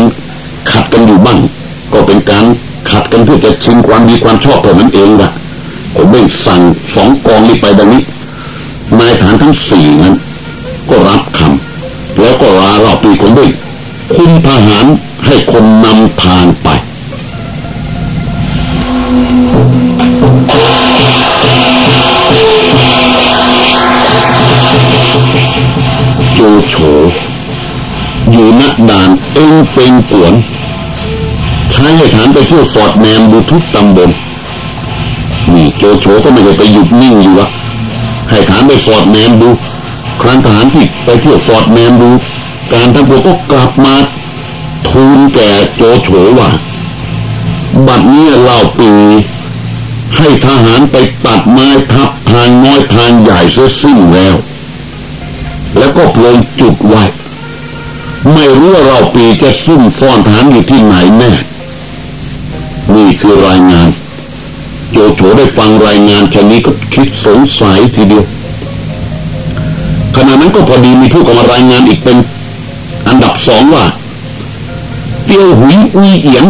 ขัดกันอยู่บ้างก็เป็นการขัดกันเพื่อจะชิงความดีความชอบเท่านั้นเองละผมได้สั่งสองกองนี้ไปดังนี้นายฐานทั้งสี่นั้น ก็รับคำแล้วก็ลาเราปีคนด้วย คุมทหารให้คนนำทางไปโจโฉอยู่นักด่านเองเป็นกวนใช้ให้ฐานไปเที่ยวสอดแนมดูทุกตำบลนี่โจโฉก็ไม่ได้ไปหยุดนิ่งอยู่วะให้ฐานไปสอดแนมดู ครั้นทหารที่ไปเที่ยวสอดแนมดู การทั้งปวงก็กลับมาทูลแก่โจโฉว่า บัดนี้เล่าปีให้ทหารไปตัดไม้ทับทางน้อยทางใหญ่เสียสิ้นแล้ว แล้วก็เพลิงจุดไว้ ไม่รู้ว่าเราปีจะซุ่มซ่อนทหารอยู่ที่ไหนแน่นี่คือรายงาน โจโฉได้ฟังรายงานแค่นี้ก็คิดสงสัยทีเดียวขณะนั้นก็พอดีมีผู้เข้ามารายงานอีกเป็น อันดับสองว่าเตียวหุยอุยเอียน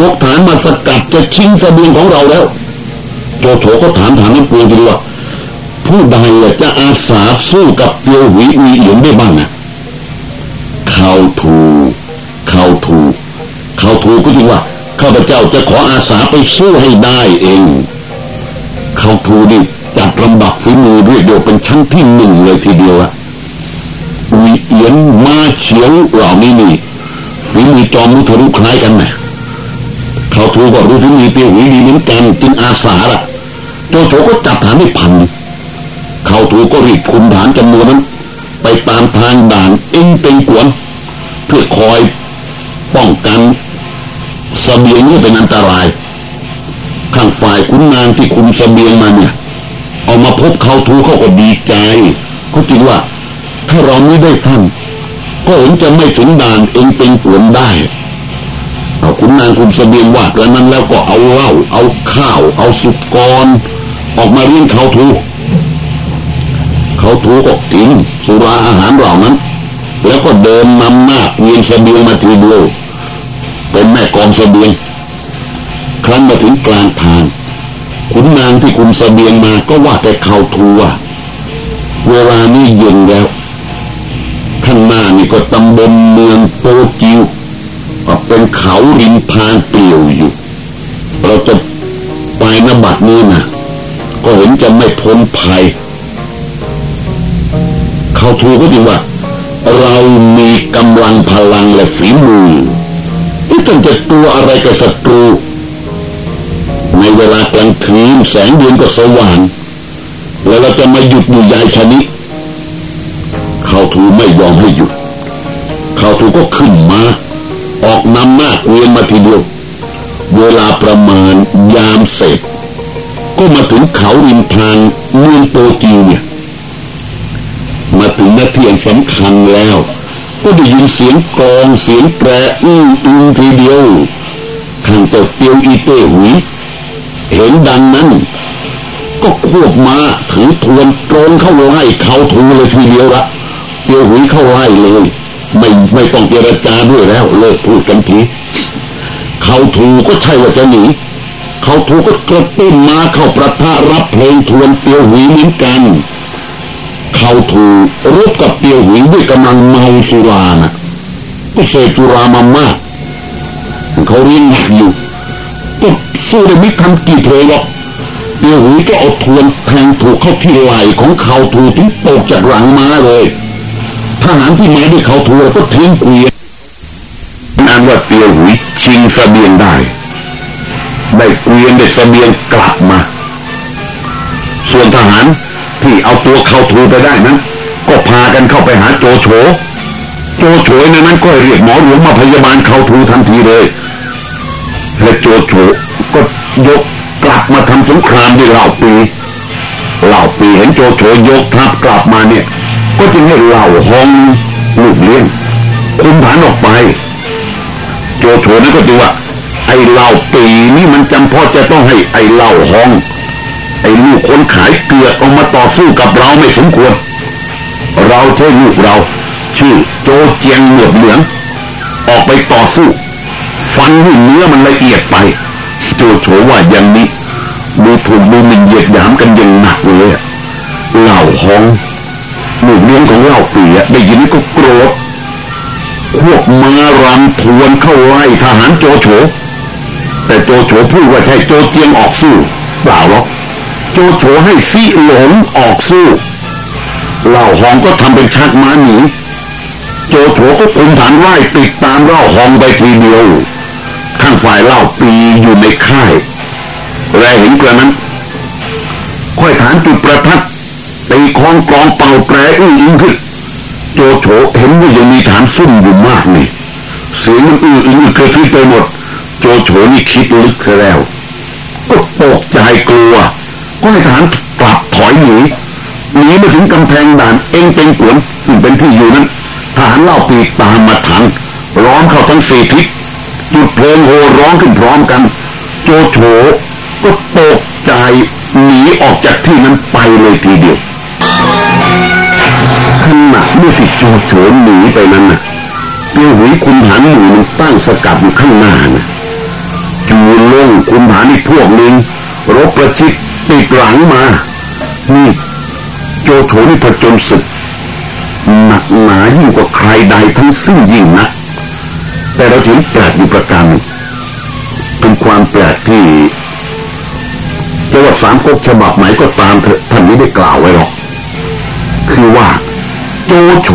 ยกฐานมาสกัดจะชิงสเสบียงของเราแล้ว โจโฉก็ถามถามนั้นปูดีว่าผู้ใดจะอาสาสู้กับเตียวหุยอุยเอียนได้บ้างนะเขาถูเขาถูเขาถูก็จริงว่าข้าพเจ้าจะขออาสาไปสู้ให้ได้เอง เขาถูนี่จัดลำดับฝีมือเรียเดียวเป็นชั้นที่หนึ่งเลยทีเดียวอะ วีเอียนมาเฉียวเหล่านี้นี่ฝีมือจอมมุทะลุคล้ายกันนะเขาถูกว่ารู้ฝีมือเตียวหุยดีเหมือนกันจึงอาสาละโจโฉก็จับฐานได้พันเขาถูก็รีบคุมฐานจำนวนนั้น ไปตามทางด่านเอ็งเป็นกวน เพื่อคอยป้องกันสเสบียงนี่เป็นอันตราย ข้างฝ่ายขุนนางที่คุมสเสบียงมาเนี่ย เอามาพบเขาทูเขาก็ดีใจเขาคิดว่า ถ้าเราไม่ได้ท่าน ก็เห็นจะไม่ถึงด่านเองเป็นผลได้เอาขุนนางคุมสเสบียงว่าแล้วนั้นแล้วก็เอาเหล้าเอาข้าว เอาสุกกรออกมาเลี้ยงเขาทูเขาทูก็กินสุราอาหารเหล่านั้น แล้วก็เดินนำหน้าเวียนเสบียงมาทีเดียวเป็นแม่กองเสบียงครั้นมาถึงกลางทางขุนนางที่คุมเสบียงมาก็ว่าแต่เขาทัวเวลานี้เย็นแล้วางหน้านี่ก็ตำบลเมืองโปจิวเป็นเขาริมทางเปลี่ยวอยู่ เราจะไปนบัดนี้นะก็เห็นจะไม่พ้นภัย เขาทูก็จริงว่า เรามีกำลังพลังและฝีมือที่ต้องจะตัวอะไรกับศัตรู ในเวลากลางคืนแสงเดือนก็สว่าง แล้วเราจะมาหยุดอยู่ยายชนิด ทูไม่ยอมให้หยุดเขาทูก็ขึ้นมา ออกนำหน้าเกวียนมาทีเดียว เวลาประมาณยามเสร็จก็มาถึงเขาริมทางเมืองโตจิวเนี่ย มาถึงนาทีสำคัญแล้ว ก็ได้ยินเสียงกองเสียงแตรอื้ออึงทีเดียวทางตกเตียวอีเต้หุยเห็นดังนั้น ก็ควบมาถือทวนตรงเข้าไล่เขาทูเลยทีเดียวละ เตียวหุยเข้าไล่เลย ไม่ไม่ต้องเจรจาด้วยแล้วเลิกพูดกันทีเขาทูก็ใช่ว่าจะหนีเขาทูก็กระตุ้นมาเข้าประทะรับเพลงทวนเตียวหุยเหมือนกัน เขาถูกรบกับเตียวหุยด้วยกำลังเมาสุรานะก็เสพสุรามามากเขาเรียนหนักอยู่ก็สู้ได้ไม่ทันกี่เพลงหรอกเตียวหุยก็อาทวนแทงถูกเข้าที่ไหล่ของเขาถูถึงตกจากหลังม้าเลย ทหารที่มาด้วยเขาถูก็ทิ้งเกวียนนั่นว่าเตียวหุยชิงสเสบียงได้ ได้เกวียนได้สเสบียงกลับมา ส่วนทหารที่เอาตัวเขาทูไปได้นั้น ก็พากันเข้าไปหาโจโฉโจโฉในนั้นก็เรียกหมอหลวงมาพยาบาลเขาทูทันทีเลยและโจโฉก็ยกกลับมาทำสงครามด้วยเหล่าปีเหล่าปีเห็นโจโฉยกทัพกลับมาเนี่ย ก็จึงให้เหล่าฮองลูกเลี้ยงคุมฐานออกไป โจโฉนั้นก็ดูว่า ไอ้เหล่าปีนี่มันจำเพาะจะต้องให้ไอ้เหล่าฮอง ไอ้ลูกคนขายเกลือออกมาต่อสู้กับเราไม่สมควร เราใช่ลูกเรา ชื่อโจเจียงเหนือเหลือง ออกไปต่อสู้ฟันให้เนื้อมันละเอียดไปโจโฉว่าอย่างนี้ดูถูกดูหมิ่นเหยียดหยามกันอย่างหนักเลยเหล่าฮอง ลูกเลี้ยงของเหล่าปีอะได้ยินก็โกรธพวกมารำทวนเข้าไล่ทหารโจโฉแต่โจโฉพูดว่าใช่โจเจียงออกสู้เปล่าหรอกโจโฉให้ซีหลงออกสู้เหล่าหองก็ทำเป็นชักม้าหนีโจโฉก็คุมฐานไล่ติดตามเล่าหองไปทีเดียว ข้างฝ่ายเล่าปีอยู่ในค่าย แลเห็นกระนั้น ค่อยฐานจุดประทัด ตีคองกรองเป่าแตรอื้ออิงขึ้นโจโฉเห็นว่ายังมีฐานซุ่มอยู่มากนี่เสียงมันอื้ออิงเคยขึ้นไปหมด โจโฉนี่คิดลึกซะแล้ว ก็ตกใจกลัว ก็ให้ทหารกลับถอยหนีหนีมาถึงกำแพงด่านเองเป็นขวนซึ่งเป็นที่อยู่นั้นทหารเล่าปีตามมาทันร้องเข้าทั้งสี่ทิศจุดเพลิงโหร้องขึ้นพร้อมกัน โจโฉก็ตกใจหนีออกจากที่นั้นไปเลยทีเดียว เมื่อที่โจโฉหนีไปนั้นน่ะเตียวหุยคุมฐานหมู่มันตั้งสกัดอยู่ข้างหน้านะจูลงคุมฐานอีกพวกหนึ่งรบประชิดติดหลังมา นี่โจโฉนี่ผจญศึกหนักหนายิ่งกว่าใครใดทั้งสิ้นยิ่งนะแต่เราถึงแปลกอยู่ประการหนึ่งเป็นความแปลกที่จะว่าสามก๊กฉบับไหนก็ตามเถอะท่านไม่ได้กล่าวไว้หรอก คือว่า โจโฉ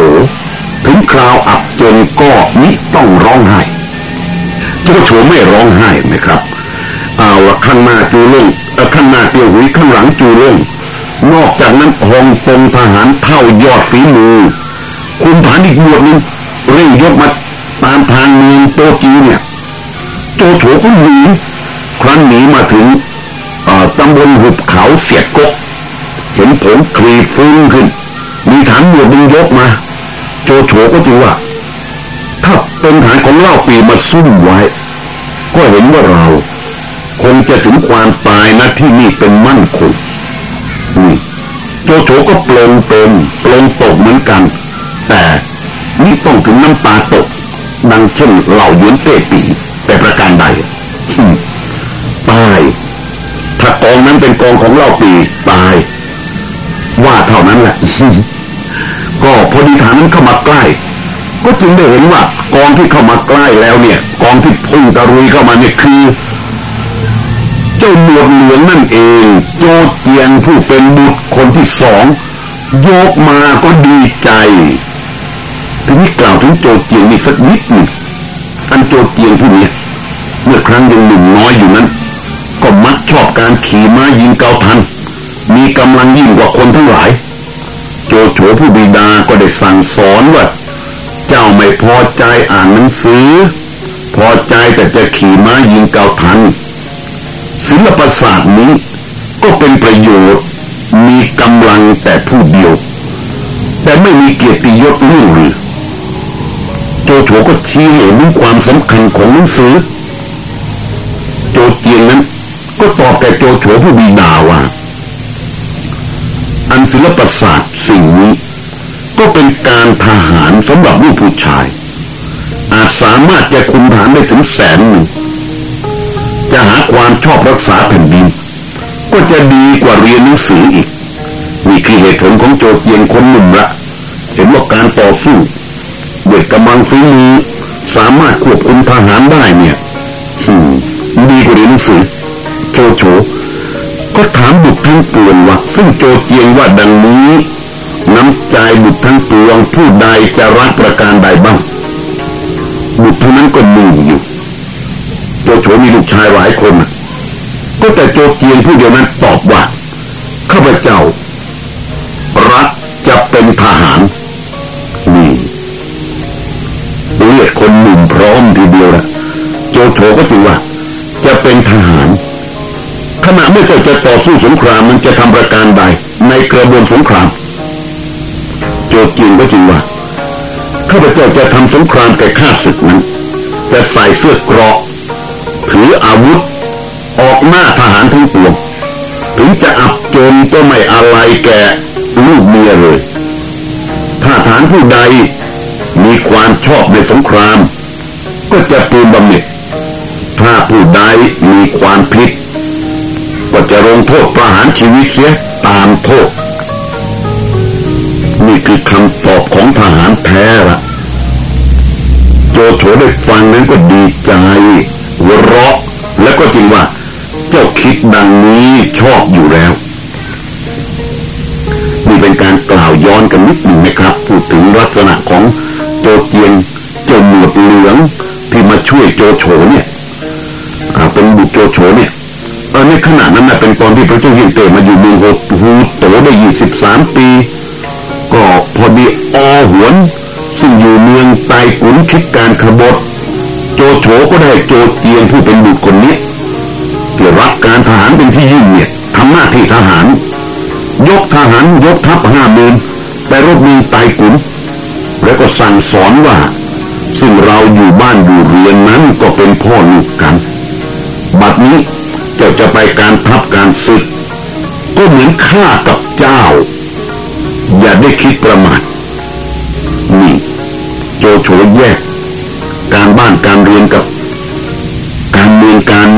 ถึงคราวอับจนก็มิต้องร้องไห้ โจโฉไม่ร้องไห้นะครับ เอาละข้างหน้าจูลุ่งข้างหน้าเตียวหุยข้างหลังจูลุ่งนอกจากนั้นฮองกงทหารเท่ายอดฝีมือคุณฐานอีกหมวดหนึ่งเร่งยกมาตามทางเมืองโตจิวเนี่ย โจโฉก็หนีครั้นหนีมาถึงตำบลหุบเขาเสียดกก เห็นผงคลีฟุ้งขึ้น มีฐานหมวดหนึ่งยกมา โจโฉก็ถือว่าถ้าเป็นฐานของเล่าปีมาซุ่มไว้ ก็เห็นว่าเรา คงจะถึงความตายนะที่นี่เป็นมั่นคงนี่โจโฉก็ปลงเป็นปลงตกเหมือนกัน แต่นี่ต้องถึงน้ำตาตก ดังเช่นเหล่ายุนเต้ปีแต่ประการใดตายถ้ากองนั้นเป็นกองของเล่าปีตาย ว่าเท่านั้นแหละ ก็พอดีฐานนั้นเข้ามาใกล้ ก็จึงได้เห็นว่ากองที่เข้ามาใกล้แล้วเนี่ย กองที่พุ่งตะรุยเข้ามาเนี่ยคือ เจ้าหมวดเหลืองนั่นเองโจเจียงผู้เป็นบุตรคนที่สองโยกมาก็ดีใจทีนี้กล่าวถึงโจเจียงนี่สักนิดหนึ่งอันโจเจียงผู้นี้เมื่อครั้งยังหนุ่มน้อยอยู่นั้น ก็มักชอบการขี่ม้ายิงเกาทัน มีกำลังยิ่งกว่าคนทั้งหลาย โจโฉผู้บิดาก็ได้สั่งสอนว่า เจ้าไม่พอใจอ่านหนังสือ พอใจแต่จะขี่ม้ายิงเกาทัน ศิลปศาสตร์นี้ก็เป็นประโยชน์มีกำลังแต่ผู้เดียว แต่ไม่มีเกียรติยศเรื่อหรือโจโฉก็ชี้เห็นความสำคัญของหนังสือ โจเจียงนั้นก็ตอบแก่โจโฉผู้บิดาว่า อันศิลปศาสตร์สิ่งนี้ ก็เป็นการทหารสำหรับลูกผู้ชาย อาจสามารถจะคุมฐานได้ถึงแสนหนึ่งจะหาความชอบรักษาแผ่นดิน ก็จะดีกว่าเรียนหนังสืออีกนี่คือเหตุผลของโจเจียงคนหนุ่มละเห็นว่าการต่อสู้ด้วยกำลังฝีมือสามารถควบคุมทหารได้เนี่ยดีกว่าเรียนหนังสือโจโฉ ก็ถามบุตรทั้งปวงว่าซึ่งโจเจียงว่าดังนี้ น้ำใจบุตรทั้งปวงผู้ใดจะรักประการใดบ้าง บุตรทั้งนั้นก็มึงอยู่โจโฉมีลูกชายหลายคนก็แต่โจเจียงผู้เดียวนั้นตอบว่าข้าพเจ้า รักจะเป็นทหารนี่เรียกคนหนุ่มพร้อมทีเดียวละโจโฉก็จริงว่าจะเป็นทหาร ขณะเมื่อเจ้าจะต่อสู้สงครามมันจะทำประการใดในกระบวนสงคราม โจเจียงก็จริงว่าข้าพเจ้าจะทำสงครามแก่ข้าศึกนั้นจะใส่เสื้อเกราะถืออาวุธ ออกหน้าทหารทั้งปวงถึงจะอับจนก็ไม่อะไรแก่ลูกเมียเลยถ้าฐานผู้ใดมีความชอบในสงคราม ก็จะปูนบำเหน็จถ้าผู้ใดมีความผิด จะลงโทษประหารชีวิตเสียตามโทษ นี่คือคำตอบของทหารแท้ละโจโฉได้ฟังนั้นก็ดีใจหัวเราะแล้วก็จริงว่า เจ้าคิดดังนี้ชอบอยู่แล้วนี่เป็นการกล่าวย้อนกันนิดหนึ่งนะครับพูดถึงลักษณะของโจเจียงเจ้าหมวดเหลืองที่มาช่วยโจโฉเนี่ยเป็นบุตรโจโฉเนี่ย อนนี้ขณะนั้นนะเป็นตอนที่พระเจ้าเฮียนเตมาอยู่เมืองฮูโตได้ยี่สิบสามปี ก็พอดีอหวน ซึ่งอยู่เมืองไต้ขุนคิดการขบฏโจโฉก็ได้โจเจียงผู้เป็นบุตรคนนี้ที่รับการทหารเป็นที่ยิ่งเนี่ยทำหน้าที่ทหาร ยกทหารยกทัพห้าหมื่นไปรบเมืองไต้ขุนแล้วก็สั่งสอนว่า ซึ่งเราอยู่บ้านอยู่เรือนนั้นก็เป็นพ่อลูกกัน บัดนี้ เจ้าจะไปการทัพการศึก ก็เหมือนข้ากับเจ้า อย่าได้คิดประมาทนี่โจโฉแยก การบ้านการเรียนกับ การเมืองการ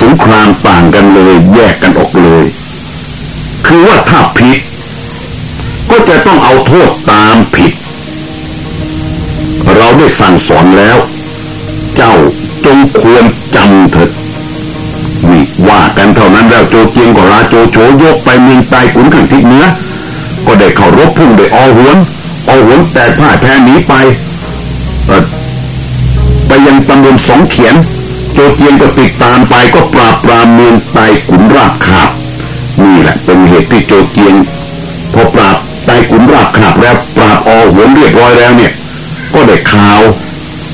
สงครามต่างกันเลยแยกกันออกเลย คือว่าถ้าผิด ก็จะต้องเอาโทษตามผิด เราได้สั่งสอนแล้ว เจ้าจงควรจำเถิด กันเท่านั้นแล้วโจเจียงก็ลาโจโฉยกไปเมืองใต้ขุนขันทิศเหนือก็ได้เข้ารบพุ่งได้อหวนอหวนแต่พ่ายแพ้หนีไปไปยังตำบลสองเขียน โจเจียงก็ติดตามไปก็ปราบปรามเมืองไตขุนราบขาบนี่แหละเป็นเหตุที่โจเจียงพอปราบไตขุนราบขาบแล้วปราบอหวนเรียบร้อยแล้วเนี่ย ก็ได้ข่าว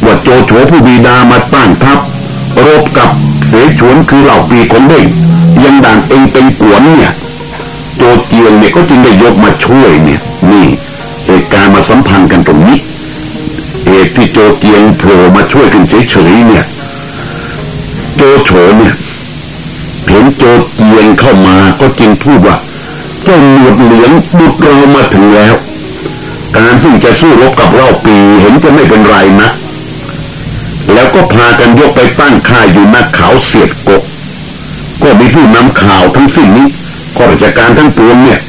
ว่าโจโฉผู้บีดามาตั้งทัพรบกับ สฉวนคือเหล่าปีของเด้งยังด่านเองเป็นกวนเนี่ยโจเจียงเนี่ยก็จึงได้ยกมาช่วยเนี่ยนี่เหตุการณ์มาสัมพันธ์กันตรงนี้เหตุที่โจเจียงโผล่มาช่วยกันเฉยๆเนี่ยโจโฉเนี่ยเห็นโจเจียงเข้ามาก็จึงพูดว่าเจ้าหนวดเหลืองบุกเรามาถึงแล้ว การซึ่งจะสู้รบกับเราปีเห็นจะไม่เป็นไรนะ แล้วก็พากันยกไปตั้งค่ายอยู่นักเขาเสียดกก ก็มีผู้นำข่าวทั้งสิ้นนี้ข้าราชการทั้งปวงเนี่ย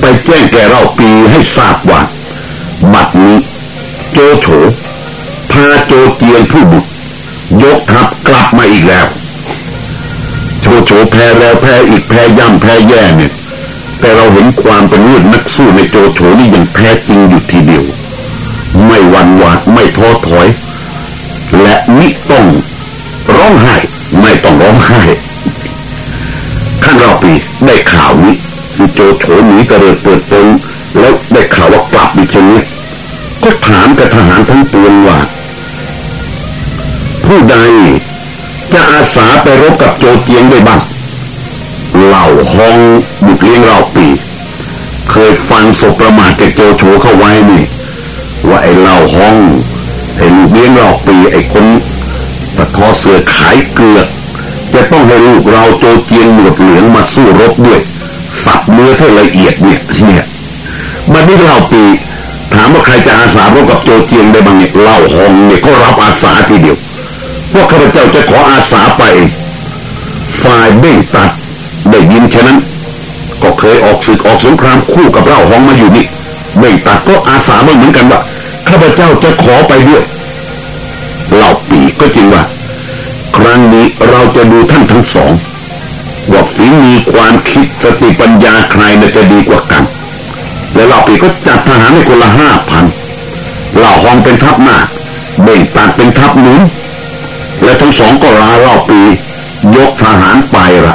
ไปแจ้งแก่เราปีให้ทราบว่าบัดนี้ โจโฉพาโจเจียงผู้บุตรยกทัพกลับมาอีกแล้วโฉโฉแพ้แล้วแพ้อีกแพ้ย่ำแพ้แย่เนี่ย แต่เราเห็นความเป็นเลือดนักสู้ในโจโฉนี่ย่างแท้จริงอยู่ทีเดียว ไม่หวั่นหวาดไม่ท้อถอย และมิต้องร้องไห้ไม่ต้องร้องไห้ข้างเราปีได้ข่าวนี้คือโจโฉหนีกระเริดเปิดปงแล้วได้ข่าวว่ากลับอีกเช่นนี้ก็ถามกับทหารทั้งปวงว่า ผู้ใดจะอาสาไปรบกับโจเจียงได้บ้างเหล่าฮองบุกเลี้ยงเราปี เคยฟังศพประมาทจากโจโฉเข้าไว้นี่ว่าไอ้เหล่าฮอง ไอ้ลูกเลี้ยงเราปีไอ้คนตะทอเสือขายเกลือจะต้องให้ลูกเราโจเจียงหมดเหลืองมาสู้รบด้วย สับเนื้อให้ละเอียดเนี่ยเนี่ยบัดนี้เราปีถามว่าใครจะอาสารบกับโจเจียงได้บ้างเนี่ยเล่าฮองเนี่ยก็รับอาสาทีเดียวพวกข้าพเจ้าจะขออาสาไป ฝ่ายเบ่งตัดได้ยินแค่นั้น ก็เคยออกศึกออกสงครามคู่กับเล่าฮองมาอยู่นี่เบ่งตัดก็อาสาเหมือนกันว่า ข้าพเจ้าจะขอไปด้วยเหล่าปีก็จริงว่า ครั้งนี้เราจะดูท่านทั้งสอง ว่าฝีมีความคิดสติปัญญาใครจะดีกว่ากัน แล้วเราปีก็จัดทหารให้คนละห้าพันเหล่าฮองเป็นทัพหน้าเบ่งตัดเป็นทัพหนุนและทั้งสองก็ลาเหล่าปี ยกทหารไปละ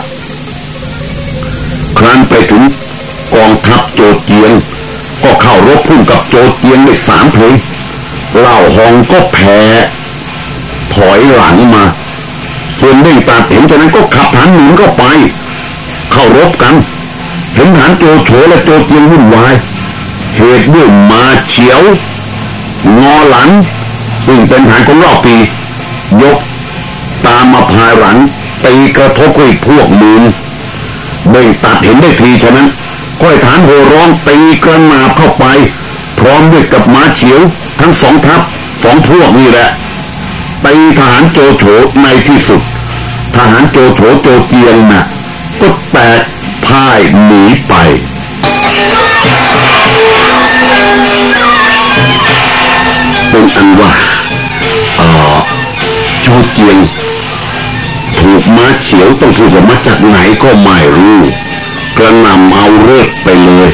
ครั้นไปถึงกองทัพโจเจียง ก็เข้ารบพุ่งกับโจเจียงได้สามเพลง เล่าฮองก็แพ้ถอยหลังมา ส่วนเบ่งตาเห็นฉะนั้นก็ขับฐานหนุนเข้าไป เข้ารบกันเห็นฐานโจโฉและโจเจียงวุ่นวายเหตุด้วยมาเฉียว งอหลัง ซึ่งเป็นฐานของรอบปี ยก ตามมาภายหลังตีกระทบกับอีกพวกมืนเบ่งตัดเห็นได้ทีฉะนั้นค่อยฐานโหร้องตีกระนาบเข้าไป พร้อมด้วยกับม้าเฉียวทั้งสองทัพสองพวกนี่แหละตีทหารโจโฉในที่สุด ทหารโจโฉโจเจียงนะ่ะก็แตกพ่ายหนีไปเป็นอันว่าเออโจเจียง ถูกม้าเฉียวต้องถูกว่ามาจากไหนก็ไม่รู้ กระนำเอาเลือดไปเลย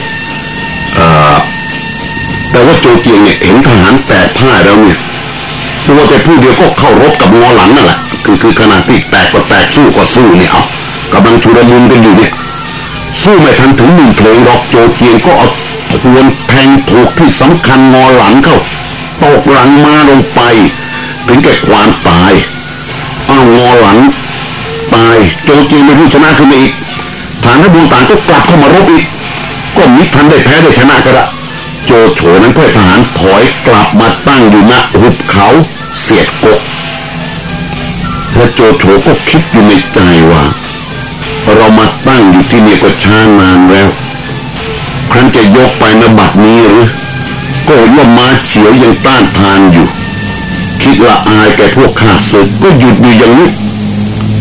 แต่ว่าโจเจียงเนี่ยเห็นทหารแตกพ่ายแล้วเนี่ยตัวแต่ผู้เดียวก็เข้ารบกับงอหลังนั่นแหละคือคือขนาดที่แตกก็แตกสู้ก็สู้เนี่ยเอากำลังชุลมุนกันอยู่เนี่ยสู้ไม่ทันถึงหนึ่งเพลงหรอกโจเจียงก็เอาทวนแทงถูกที่สำคัญงอหลังเข้าตกหลังมาลงไป ถึงแก่ความตายอ้าวงอหลังตายโจเจียงไม่รู้ชนะขึ้นมาอีกฐานทัพบุญต่างก็กลับเข้ามารบอีกก็มิทันได้แพ้ได้ชนะกันละ โจโฉนั้นเพื่อทหารถอยกลับมาตั้งอยู่ณหุบเขาเสียดกกและโจโฉก็คิดอยู่ในใจว่า เรามาตั้งอยู่ที่นี่ก็ช้านานแล้ว ครั้นจะยกไปนบัดนี้หรือก็เห็นว่ามาเฉียวยังต้านทานอยู่ คิดละอายแก่พวกข้าศึกก็หยุดอยู่อย่างนี้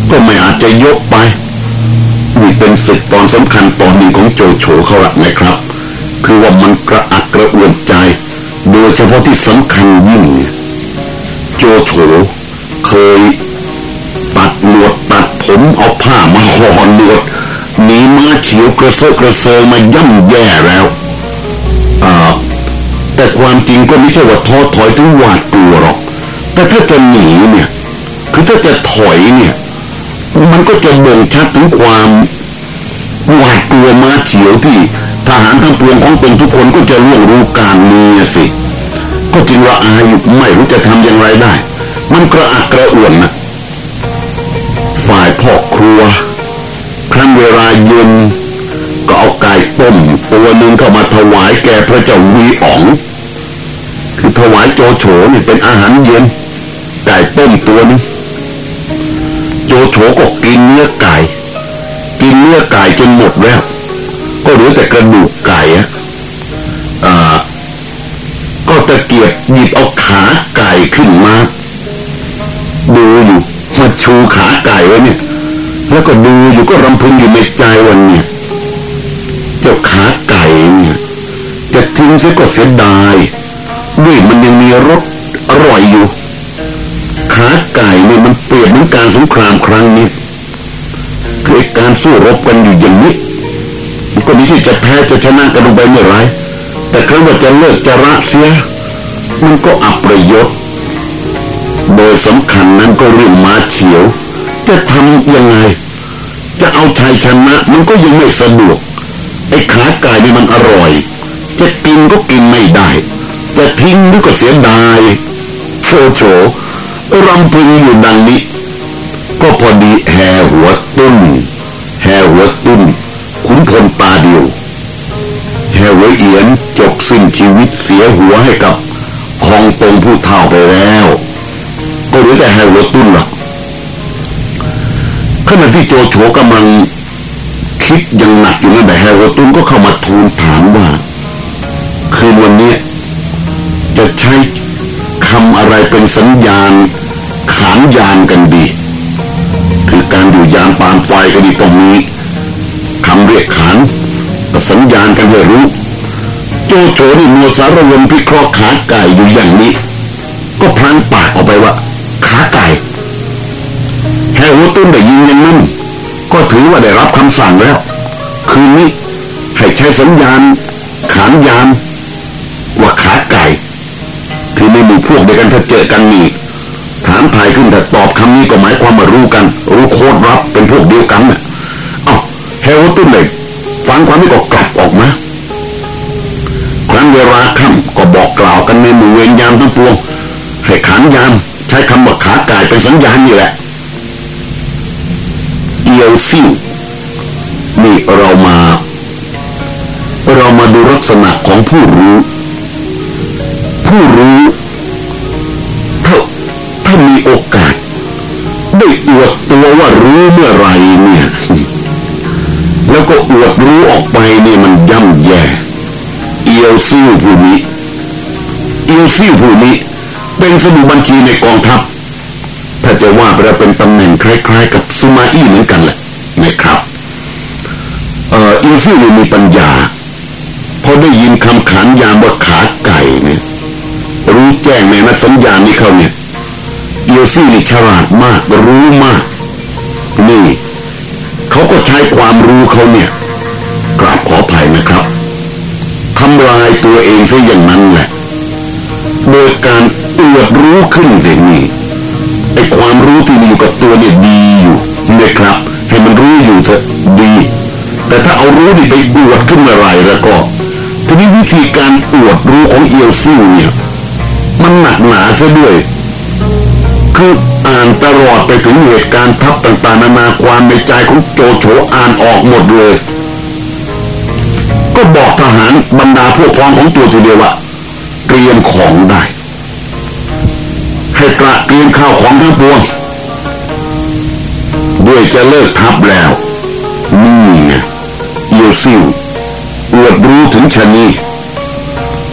ก็ไม่อาจจะยกไปนี่เป็นศึกตอนสำคัญตอนหนึ่งของโจโฉเขาละนะครับ คือว่ามันกระอัก กระอวนใจ โดยเฉพาะที่สำคัญยิ่ง โจโฉเคยตัดหนวดตัดผมเอาผ้ามาห่อหนวดหนีม้าเขียวกระเซาะกระเซิงมาย่ำแย่แล้วแต่ความจริงก็ไม่ใช่ว่าท้อถอยถึงหวาดกลัวหรอก แต่ถ้าจะหนีเนี่ย คือถ้าจะถอยเนี่ย มันก็จะบ่งชัดถึงความหวาดกลัวมาเขียวที่ ทหารทั้งปวงของตนทุกคนก็จะล่วงรู้การนี้สิ ก็จริงว่าอายไม่รู้จะทำอย่างไรได้ มันกระอักกระอ่วนนะฝ่ายพ่อครัว ครั้นเวลาเย็นก็เอาไก่ต้มตัวหนึ่งเข้ามาถวายแก่พระเจ้าวีอ๋อง คือถวายโจโฉนี่เป็นอาหารเย็น ไก่ต้มตัวนึงโจโฉก็กินเนื้อไก่ กินเนื้อไก่จนหมดแล้ว ก็เหลือแต่กระดูกไก่อะก็ตะเกียบหยิบเอาขาไก่ขึ้นมา ดูอยู่มาชูขาไก่ไว้เนี่ย แล้วก็ดูอยู่ก็รำพึงอยู่ในใจวันเนี่ยเจ้าขาไก่เนี่ยจะทิ้งเสียก็เสียดายด้วยมันยังมีรสอร่อยอยู่ ขาไก่เนี่ยมันเปรียบเหมือนการสงครามครั้งนี้คือการสู้รบกันอยู่อย่างนี้ ก็มีที่จะแพ้จะชนะกันลงไปเมื่อไรแต่ครั้งว่าจะเลิกจะระเสีย มันก็อับประโยชน์ โดยสำคัญนั้นก็เรื่องมาเฉียว จะทำยังไง จะเอาชัยชนะ มันก็ยังไม่สะดวกไอ้ขาไก่นี่มันอร่อย จะกินก็กินไม่ได้ จะทิ้งนี่ก็เสียดายโชโฉรำพึงอยู่ดังนี้ ก็พอดีแห่หัวตุ้นแห่หัวตุ้น พลตาเดียวแห่หัวเอียนจกสิ้นชีวิตเสียหัวให้กับคองตงผู้เท่าไปแล้ว ก็เหลือแต่แห่หัวตุ้นหรอกขณะที่โจโฉกำลังคิดยังหนักอยู่นั่นแต่แฮร์วตุนก็เข้ามาทูลถามว่า คืนวันนี้จะใช้คำอะไรเป็นสัญญาณขานยานกันดี คือการอยู่ยานปานไฟกันดีตรงนี้ คำเรียกขานกับสัญญาณกันให้รู้โจโฉนี่มัวสารวนพิเคราะห์ขาไก่อยู่อย่างนี้ ก็พลันปากออกไปว่า ขาไก่แฮร์วตุนได้ยินอย่างนั้นก็ถือว่าได้รับคำสั่งแล้ว คืนนี้ให้ใช้สัญญาณ ขานยานว่าขาไก่ คือในหมู่พวกเดียวกันถ้าเจอกันมีถามถ่ายขึ้นแต่ตอบคำนี้ก็หมายความว่ารู้กัน รู้โคตรรับเป็นพวกเดียวกันน่ะ เฮลตุนเลยฟังความนี้ก็กลับออกมาครั้นเวลาค่ำก็บอกกล่าวกันในหมู่เวรยามทั้งปวงให้ขานยามใช้คำว่าขาไก่เป็นสัญญาณนี่แหละเอียวซิ่วนี่เรามา เรามาดูลักษณะของผู้รู้ ผู้รู้ถ้าถ้ามีโอกาส ได้อวดตัวว่ารู้เมื่อไรเนี่ย แล้วก็อวดรู้ออกไปนี่มันย่ำแย่เอียวซิ่วผู้นี้เอียวซิ่วผู้นี้เป็นสมุบัญชีในกองทัพถ้าจะว่าไปแล้วเป็นตำแหน่งคล้ายๆ กับซูมาอี้เหมือนกันแหละนะครับเอ่ออินซิลมีปัญญาพอได้ยินคำขานยามว่าขาไก่เนี่ยรู้แจ้งในนักสัญญาณนี้เขาเนี่ยเอียวซี่นี่ฉลาดมากรู้มากนี่ เขาก็ใช้ความรู้เขาเนี่ยกราบขออภัยนะครับทำลายตัวเองซะอย่างนั้นแหละโดยการอวดรู้ขึ้นอย่างนี้ไอ้ความรู้ที่มีอยู่กับตัวเนี่ยดีอยู่นะครับให้มันรู้อยู่เถอะดี แต่ถ้าเอารู้นี่ไปอวดขึ้นมาไรแล้วก็ทีนี้วิธีการอวดรู้ของเอียวซิ่วเนี่ยมันหนักหนาซะด้วยคือ อ่านตลอดไปถึงเหตุการณ์ทับต่างๆนานาความในใจของโจโฉอ่านออกหมดเลย ก็บอกทหารบรรดาพวกพ้องของตัวทีเดียวว่าเตรียมของได้ ให้ตระเตรียมข้าวของทั้งปวงด้วยจะเลิกทับแล้วนี่ไงเยวซิวอวดรู้ถึงชะนี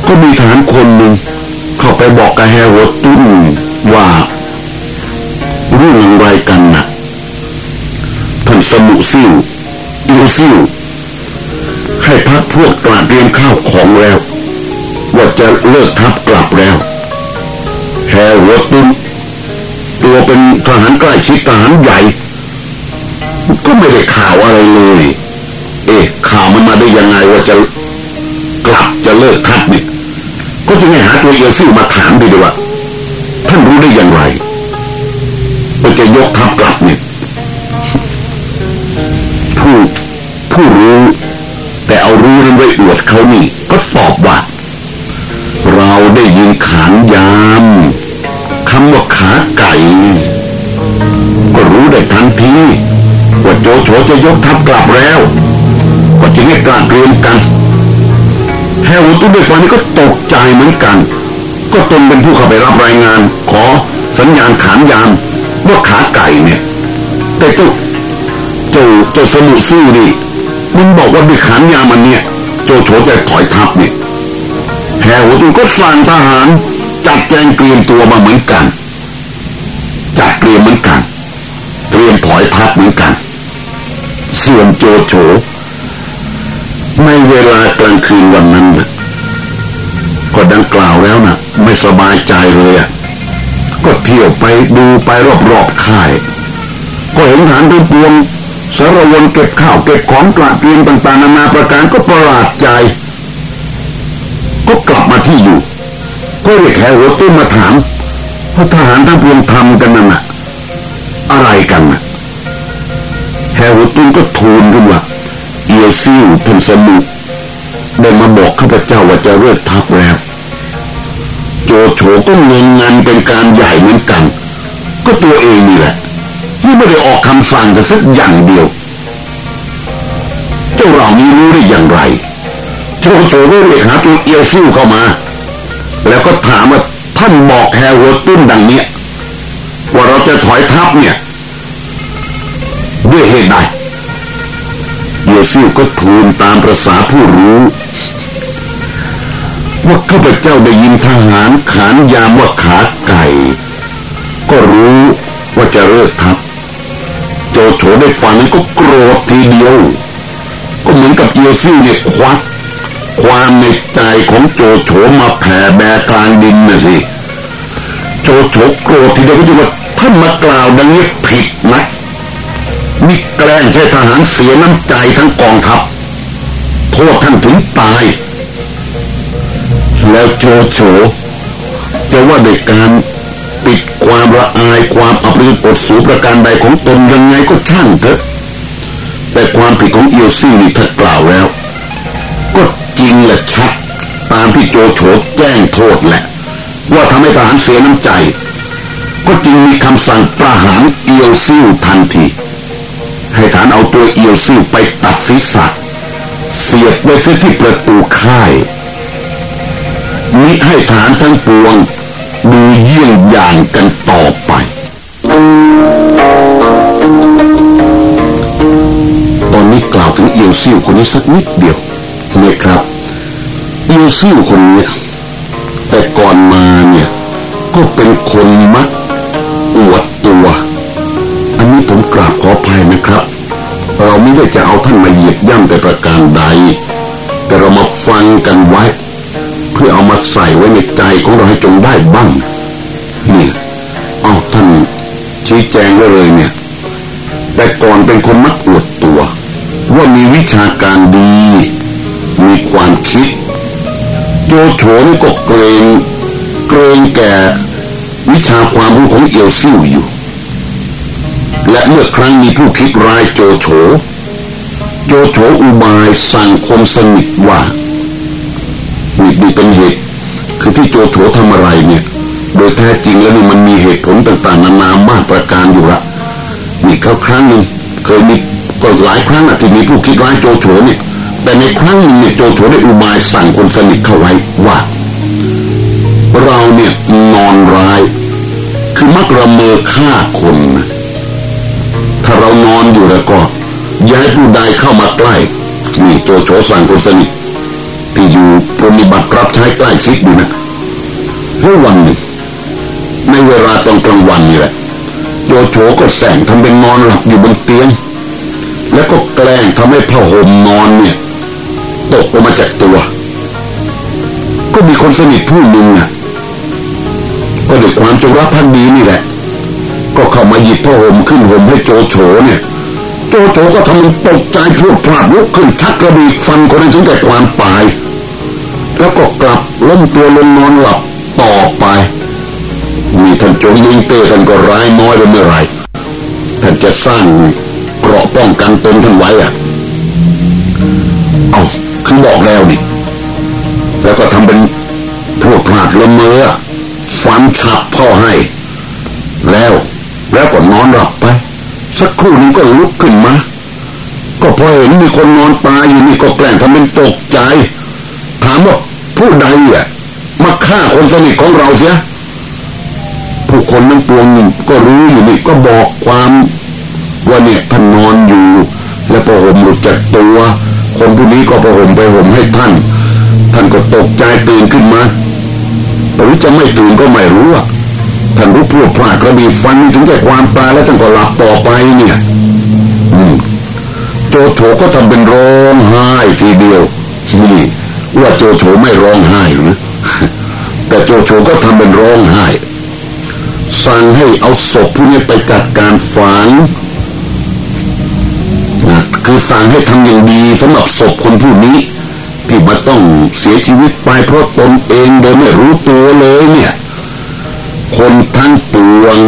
ก็มีทหารคนหนึ่งเข้าไปบอกกับแฮร์วตุ้นว่า ไรกันนะท่านสมุซิวเอียวซิวให้พักพวกตระเรียมข้าวของแล้ว ว่าจะเลิกทับกลับแล้วแฮร์วตุ้นตัวเป็นทหารใกล้ชิดทหารใหญ่ ก็ไม่ได้ข่าวอะไรเลย เอ๊ะข่าวมันมาได้ยังไงว่าจะกลับจะเลิกทับเนี่ยก็จึงให้หาตัวเอียวซิ่วมาถามดีดีว่าท่านรู้ได้อย่างไร ว่าจะยกทัพกลับเนี่ยผู้ผู้รู้แต่เอารู้นั้นไว้อวดเขานี่ ก็ตอบว่า เราได้ยินขานยามคำว่าขาไก่ ก็รู้ได้ทันทีว่าโจโฉจะยกทัพกลับแล้ว ก็จึงให้กล้าเตรียมกันแฮร์วูดตุ้ด้วยฟังนี้ก็ตกใจเหมือนกัน ก็ตนเป็นผู้เข้าไปรับรายงาน ขอสัญญาณขานยาม ว่าขาไก่เนี่ย แต่เจ้าเจ้าเจ้าสมุสู้นี่มันบอกว่าด้วยขานยามันเนี่ยโจโฉจะถอยทัพเนี่ยแฮร์วูดตุ้ก็สั่งทหารจัดแจงเตรียมตัวมาเหมือนกันจัดเตรียมเหมือนกัน เตรียมถอยทัพเหมือนกัน ส่วนโจโฉในเวลากลางคืนวันนั้นนะก็ดังกล่าวแล้วนะไม่สบายใจเลยอะ ก็เที่ยวไปดูไปรอบๆค่าย ก็เห็นฐานทั้งปวงสารวนเก็บข้าวเก็บของกระเตรียมต่างๆนานาประการก็ประหลาดใจ ก็กลับมาที่อยู่ ก็เรียกแฮร์วตุ้นมาถามพระทหารทั้งพวงทำกันนั่นน่ะอะไรกันนะแฮร์วตุ้นก็ทูลขึ้นว่าเอียวซิวท่านสมุได้มาบอกข้าพเจ้าว่าจะเลิกทัพแล้ว จโฉก็เงินงานเป็นการใหญ่เหมือนกัน ก็ตัวเองนี่แหละที่ไม่ได้ออกคำสั่งแต่สักอย่างเดียว เจ้าเรานี้รู้ได้อย่างไรโจโฉก็เรียกหาตัวเอียวซิ่วเข้ามา แล้วก็ถามว่าท่านบอกแฮร์วตุ้นดังเนี้ยว่าเราจะถอยทัพเนี่ยด้วยเหตุใดเอียวซิ่วก็ทูลตามประษาผู้รู้ ว่าข้าพเจ้าได้ยินทหารขานยามว่าขาไก่ ก็รู้ว่าจะเลิกทัพโจโฉได้ฟังก็โกรธทีเดียว ก็เหมือนกับเจียวซิ่วเนี่ยควักความในใจของโจโฉมาแผ่แบกลางดินน่ะสิโจโฉโกรธทีเดียวก็จะว่าท่านมากล่าวดังนี้ผิดนะนี่แกล้งใช้ทหารเสียน้ำใจทั้งกองทัพโทษท่านถึงตาย แล้วโจโฉจะว่าในการปิดความละอายความอับปกดสูประการใดของตนยังไงก็ช่างเถอะแต่ความผิดของเอียวซี่นี่ถ้ากล่าวแล้ว ก็จริงและชัดตามที่โจโฉแจ้งโทษแหละ ว่าทำให้ทหารเสียน้ำใจ ก็จึงมีคำสั่งประหารเอียวซิ่ทันที ให้ฐานเอาตัวเอียวซิ่ไปตัดศีรษะเสียบไว้ที่ประตูค่าย มิให้ฐานทั้งปวงดูเยี่ยงอย่างกันต่อไป ตอนนี้กล่าวถึงเอียวซิ่วคนนี้สักนิดเดียวเนี่ยครับ เอียวซิ่วคนนี้แต่ก่อนมาเนี่ยก็เป็นคนมักอวดตัว อันนี้ผมกราบขออภัยนะครับ เราไม่ได้จะเอาท่านมาเหยียบย่ำแต่ประการใด แต่เรามาฟังกันไว้ พื่อเอามาใส่ไว้ในใจของเราให้จงได้บ้างนี่เอาท่านชี้แจงไว้เลยเนี่ย แต่ก่อนเป็นคนมักอวดตัว ว่ามีวิชาการดี มีความคิด โจโฉนก็เกรงเกรงแก่วิชาความรู้ของเอียวซิ่วอยู่ และเมื่อครั้งมีผู้คิดร้ายโจโฉโจโฉอุบายสั่งคมสนิทว่า ดีเป็นเหตุ คือที่โจโฉทำอะไรเนี่ย โดยแท้จริงแล้วนี่มันมีเหตุผลต่างๆนานามากประการอยู่ละนี่เขาครั้งหนึ่งเคยมีก็หลายครั้งอะที่มีผู้คิดร้ายโจโฉเนี่ย แต่ในครั้งหนึ่งเนี่ยโจโฉได้อุบายสั่งคนสนิทเข้าไว้ว่า เราเนี่ยนอนร้าย คือมักระเมอฆ่าคนนะถ้าเรานอนอยู่แล้วก็ อย่าให้ผู้ใดเข้ามาใกล้นี่โจโฉสั่งคนสนิทที่อยู่ ปฏิบัติรับใช้ใกล้ชิดอยู่นะแล้ววันหนึ่งในเวลาตอนกลางวันนี่แหละโจโฉก็แสงทำเป็นนอนหลับอยู่บนเตียง แล้วก็แกล้งทำให้ผ้าห่มนอนเนี่ยตกออกมาจากตัว ก็มีคนสนิทผู้หนึ่งอะก็ด้วยความจงรักภักดีนี่แหละ ก็เข้ามาหยิบผ้าห่มขึ้นห่มให้โจโฉเนี่ยโจโฉก็ทำมันตกใจพรวดพลาดลุกขึ้นชักกระบี่ฟันคนนั้นถึงแก่ความตาย แล้วก็กลับล้มตัวลงนอนหลับต่อไป มีท่านโจงยิงเตะท่านก็ร้ายน้อยไปเมื่อไรท่านจะสร้างเกราะป้องกันตนท่านไว้อะเอาคือบอกแล้วนี่ แล้วก็ทำเป็นพวดพลาดละเมอฟันฉับพ่อให้ แล้วแล้วก็นอนหลับไป สักครู่นึงก็ลุกขึ้นมา ก็พอเห็นมีคนนอนตายอยู่นี่ก็แกล้งทำเป็นตกใจ ผู้ใดอะมาฆ่าคนสนิทของเราเสียผู้คนนั้นปวงก็รู้อยู่นี่ก็บอกความว่าเนี่ยท่านนอนอยู่ และประหมหลุดจากตัว คนผู้นี้ก็ประหมไปห่มให้ท่าน ท่านก็ตกใจตื่นขึ้นมาหรือจะไม่ตื่นก็ไม่รู้อะท่านรู้พวกพลาดกระบี่ฟันถึงแก่ความตายแล้วท่านก็หลับต่อไปเนี่ยโจโฉก็ทำเป็นร้องไห้ทีเดียวนี่ ว่าโจโฉไม่ร้องไห้หรือแต่โจโฉก็ทำเป็นร้องไห้ สั่งให้เอาศพผู้นี้ไปจัดการฝังคือสั่งให้ทำอย่างดีสำหรับศพคนผู้นี้ที่มาต้องเสียชีวิตไปเพราะตนเองโดยไม่รู้ตัวเลยเนี่ย คนทั้งปวง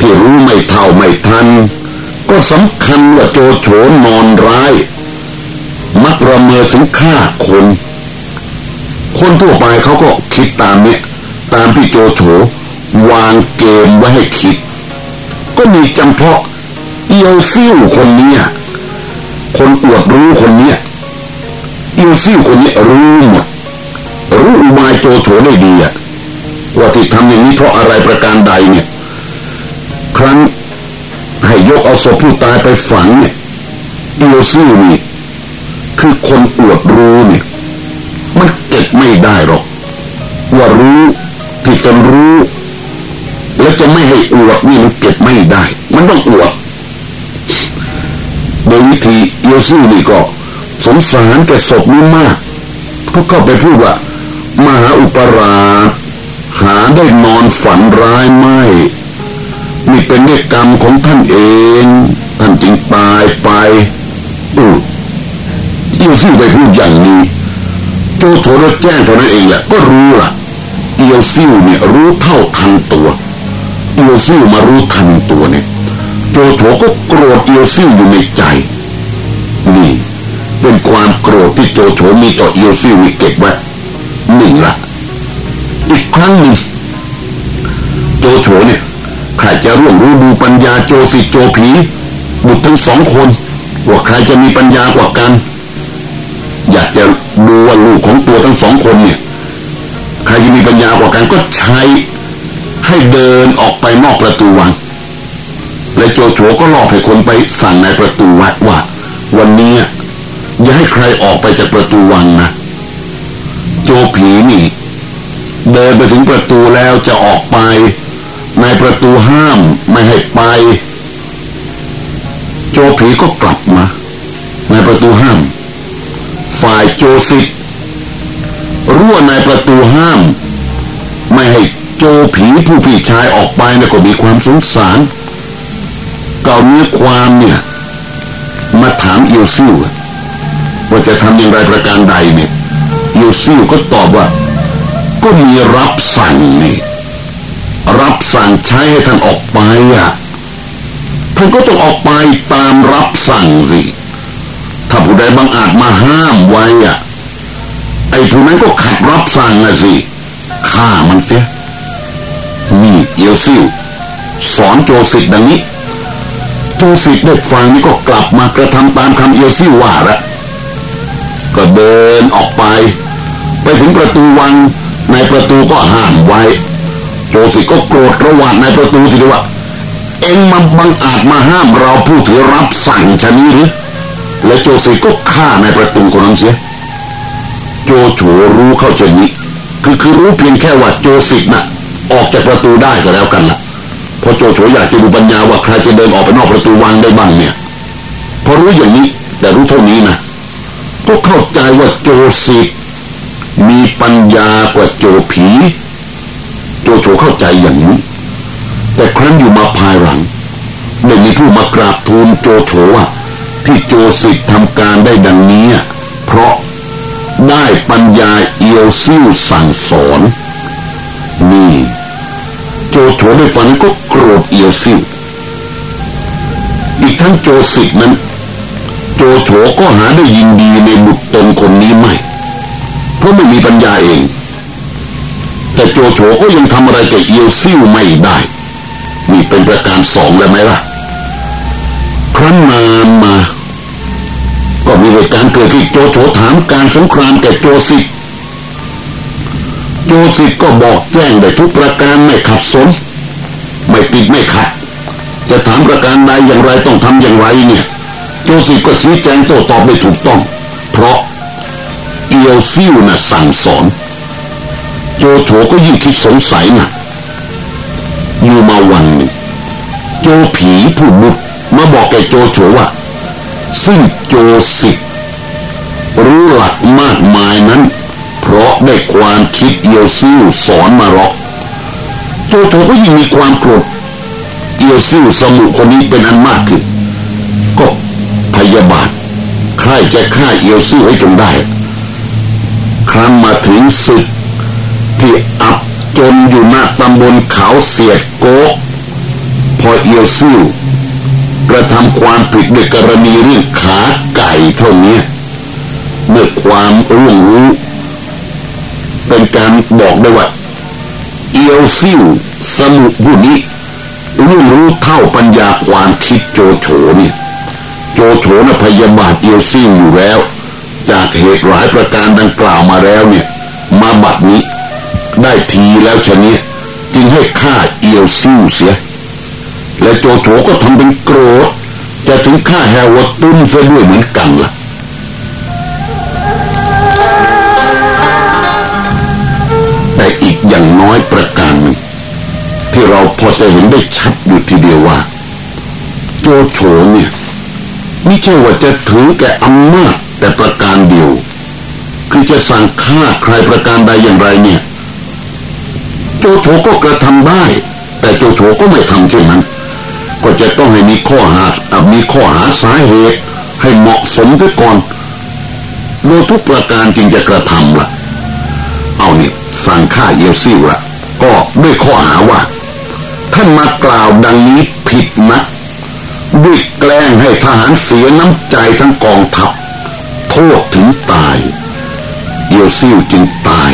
ที่รู้ไม่เท่าไม่ทัน ก็สำคัญว่าโจโฉนอนร้าย มักระเมอถึงฆ่าคน คนทั่วไปเขาก็คิดตามเนี้ยตามที่โจโฉวางเกมไว้ให้คิด ก็มีจำเพาะเอียวซิ่วคนนี้คนอวดรู้คนเนี้ยเอียวซิ่วคนนี้รู้หมดรู้อุบายโจโฉได้ดีอะว่าที่ทำอย่างนี้เพราะอะไรประการใดเนี่ย ครั้นให้ยกเอาศพผู้ตายไปฝังเนี่ยเอียวซิ่วนี่คือคนอวดรู้เนี่ย ไม่ได้หรอก ว่ารู้ที่ตนรู้ แล้วจะไม่ให้อวดนี่มันเก็บไม่ได้ มันต้องอวดโดยวิธีเอียวซิ่วนี่ก็ สงสารแก่ศพนี้มากก็เข้าไปพูดว่า มหาอุปราชหาได้นอนฝันร้ายไม่นี่เป็นเนกรรมของท่านเอง ท่านจึงตายไปอู้เอียวซิ่วไปพูดอย่างนี้ โจโฉรแจ้งเท่านั้นเองแหละก็รู้ล่ะเอียวซิ่วเนี่ยรู้เท่าทันตัวเอียวซิ่วมารู้ทันตัวเนี่ยโจโฉก็โกรธเอียวซิ่วอยู่ในใจ นี่ เป็นความโกรธที่โจโฉมีต่อเอียวซิ่วมีเก็บไว้หนึ่งละอีกครั้งหนึ่งโจโฉเนี่ยใครจะร่วมรู้ดูปัญญาโจสิโจผีบุตรทั้งสองคนว่าใครจะมีปัญญากว่ากัน อยากจะ สองคนเนี่ยใครจะมีปัญญากว่ากันก็ใช้ให้เดินออกไปนอกประตูวังและโจโฉก็หล่อให้คนไปสั่งในประตูวัดว่า วันนี้อย่าให้ใครออกไปจากประตูวังนะโจผีนี่ เดินไปถึงประตูแล้วจะออกไปในประตูห้ามไม่ให้ไป โจผีก็กลับมาในประตูห้าม ฝ่ายโจสิต รั่วในประตูห้าม ไม่ให้โจผีผู้พี่ชายออกไปนะก็มีความสงสารเก่าเนื้อความเนี่ยมาถามเอียวซิ่วว่าจะทำอย่างไรประการใดเนี่ยเอียวซิ่วก็ตอบว่า ก็มีรับสั่งนี่รับสั่งใช้ให้ท่านออกไปอะท่านก็ต้องออกไปตามรับสั่งสิถ้าผู้ใดบังอาจมาห้ามไว้อะ อ้ผู้นั้นก็ขัดรับสั่งนะสิฆ่ามันเสียนี่เอียวซิ่วสอนโจสิตดังนี้ โจสิตได้ฟังนี่ก็กลับมากระทำตามคำเอียวซิ่วว่าละก็เดินออกไป ไปถึงประตูวังในประตูก็ห้ามไว้ โจสิตก็โกรธระหว่างในประตูทีเดียวว่าเอ็งมาบังอาจมาห้ามเราผู้ถือรับสั่งชะนี้หรือและโจสิตก็ฆ่าในประตูคนนั้นเสีย โจโฉรู้เข้าเช่นนี้ คือคือรู้เพียงแค่ว่าโจสิตน่ะ ออกจากประตูได้ก็แล้วกันละ่ะพอโจโฉอยากจะดูปัญญาว่าใครจะเดินออกไปนอกประตูวังได้บ้างเนี่ย พอรู้อย่างนี้แต่รู้เท่านี้นะก็เข้าใจว่าโจสิตมีปัญญากว่าโจผี โจโฉเข้าใจอย่างนี้ แต่ครั้นอยู่มาภายหลังได้มีผู้มากราบทูลโจโฉว่าที่โจสิตทำการได้ดังนี้ เพราะ ได้ปัญญาเอียวซิ่วสั่งสอน นี่ โจโฉได้ฟังก็โกรธเอียวซิ่วอีกทั้งโจสิตนั้น โจโฉก็หาได้ยินดีในบุตรตนคนนี้ไม่ เพราะไม่มีปัญญาเอง แต่โจโฉก็ยังทำอะไรกับเอียวซิ่วไม่ได้นี่เป็นประการสองแล้วไหมล่ะครั้นนานมา ก็มีเหตุการณ์เกิดที่โจโฉถามการสงครามแก่โจสิตโจสิตก็บอกแจ้งได้ทุกประการไม่ขัดสน ไม่ปิดไม่ขัด จะถามประการใดอย่างไรต้องทำอย่างไรเนี่ยโจสิตก็ชี้แจงโต้ตอบได้ถูกต้อง เพราะเอียวซิวน่ะสั่งสอนโจโฉก็ยิ่งคิดสงสัยนะอยู่มาวันหนึ่งโจผีผู้บุตรมาบอกแกโจโฉว่า ซึ่งโจสิตรู้หลักมากมายนั้น เพราะได้ความคิดเอียวซิ่วสอนมาหรอกโจโฉก็ยิ่งมีความโกรธเอียวซิ่วสมุคนนี้เป็นอันมากขึ้นก็พยยาบาทใครจะฆ่าเอียวซิ่วให้จงได้ ครั้นมาถึงศึกที่อับจนอยู่หน้าตำบลเขาเสียดโกพอเอียวซิ่ว กระทำความผิดด้วยกรณีเรื่องขาไก่เท่านี้เมื่อความร่วงรู้ เป็นการบอกได้ว่าเอียวซิ่วสมุผู้นี้รู้รู้เท่าปัญญาความคิดโจโฉนี่โจโฉนะพยาบาทเอียวซิ่วอยู่แล้ว จากเหตุหลายประการดังกล่าวมาแล้วเนี่ย มาบัดนี้ ได้ทีแล้วชนิดจึงให้ฆ่าเอียวซิ่วเสีย และโจโฉก็ทำเป็นโกรธจะถึงฆ่าแฮวตุ้นซะด้วยเหมือนกันล่ะแต่อีกอย่างน้อยประการหนึ่งที่เราพอจะเห็นได้ชัดอยู่ทีเดียวว่า โจโฉเนี่ยไม่ใช่ว่าจะถือแก่อำนาจแต่ประการเดียว คือจะสั่งฆ่าใครประการใดอย่างไรเนี่ย โจโฉก็กระทำได้ แต่โจโฉก็ไม่ทำเช่นนั้น ก็จะต้องให้มีข้อหามีข้อหาสาเหตุให้เหมาะสมซะก่อนโดยทุกประการจึงจะกระทำล่ะ เอาเนี่ยสั่งฆ่าเยลซิวละก็ด้วยข้อหาว่า ท่านมากล่าวดังนี้ผิดนะด้วยแกล้งให้ทหารเสียน้ำใจทั้งกองทัพโทษถึงตายเอียวสิ้วจึงตาย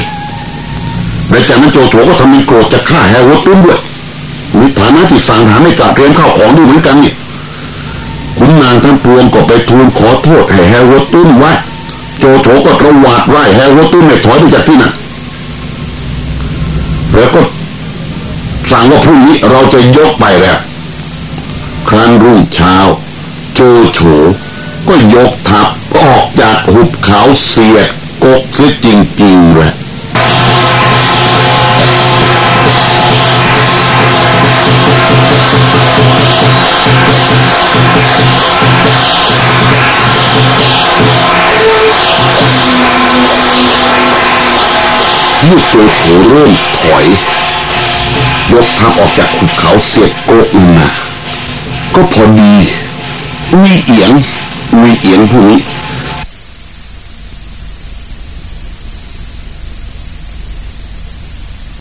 และจากนั้นโจโฉก็ทำเป็นโกรธจะฆ่าแฮหัวตุ้นด้วย มีฐานะที่สั่งหาไม่กลับเตรียมข้าวของด้วยเหมือนกันนี่ขุนนางทั้งปวงก็ไปทูลขอโทษให้แฮหัวตุ้นไว้โจโฉก็ตระวาดไล่แฮร์วอตุ้นไม่ถอยไปจากที่นั่นแล้วก็สั่งว่าพรุ่งนี้เราจะยกไปแล้วครั้นรุ่งเช้า โจโฉก็ยกทัพออกจากหุบเขาเสียกกเสียจริงๆแหละ เมื่อโจโฉเริ่มถอย ยกทัพออกจากขุบเขาเสียโกอุนนะก็พอดีวีเอียงวีเอียงผู้นี้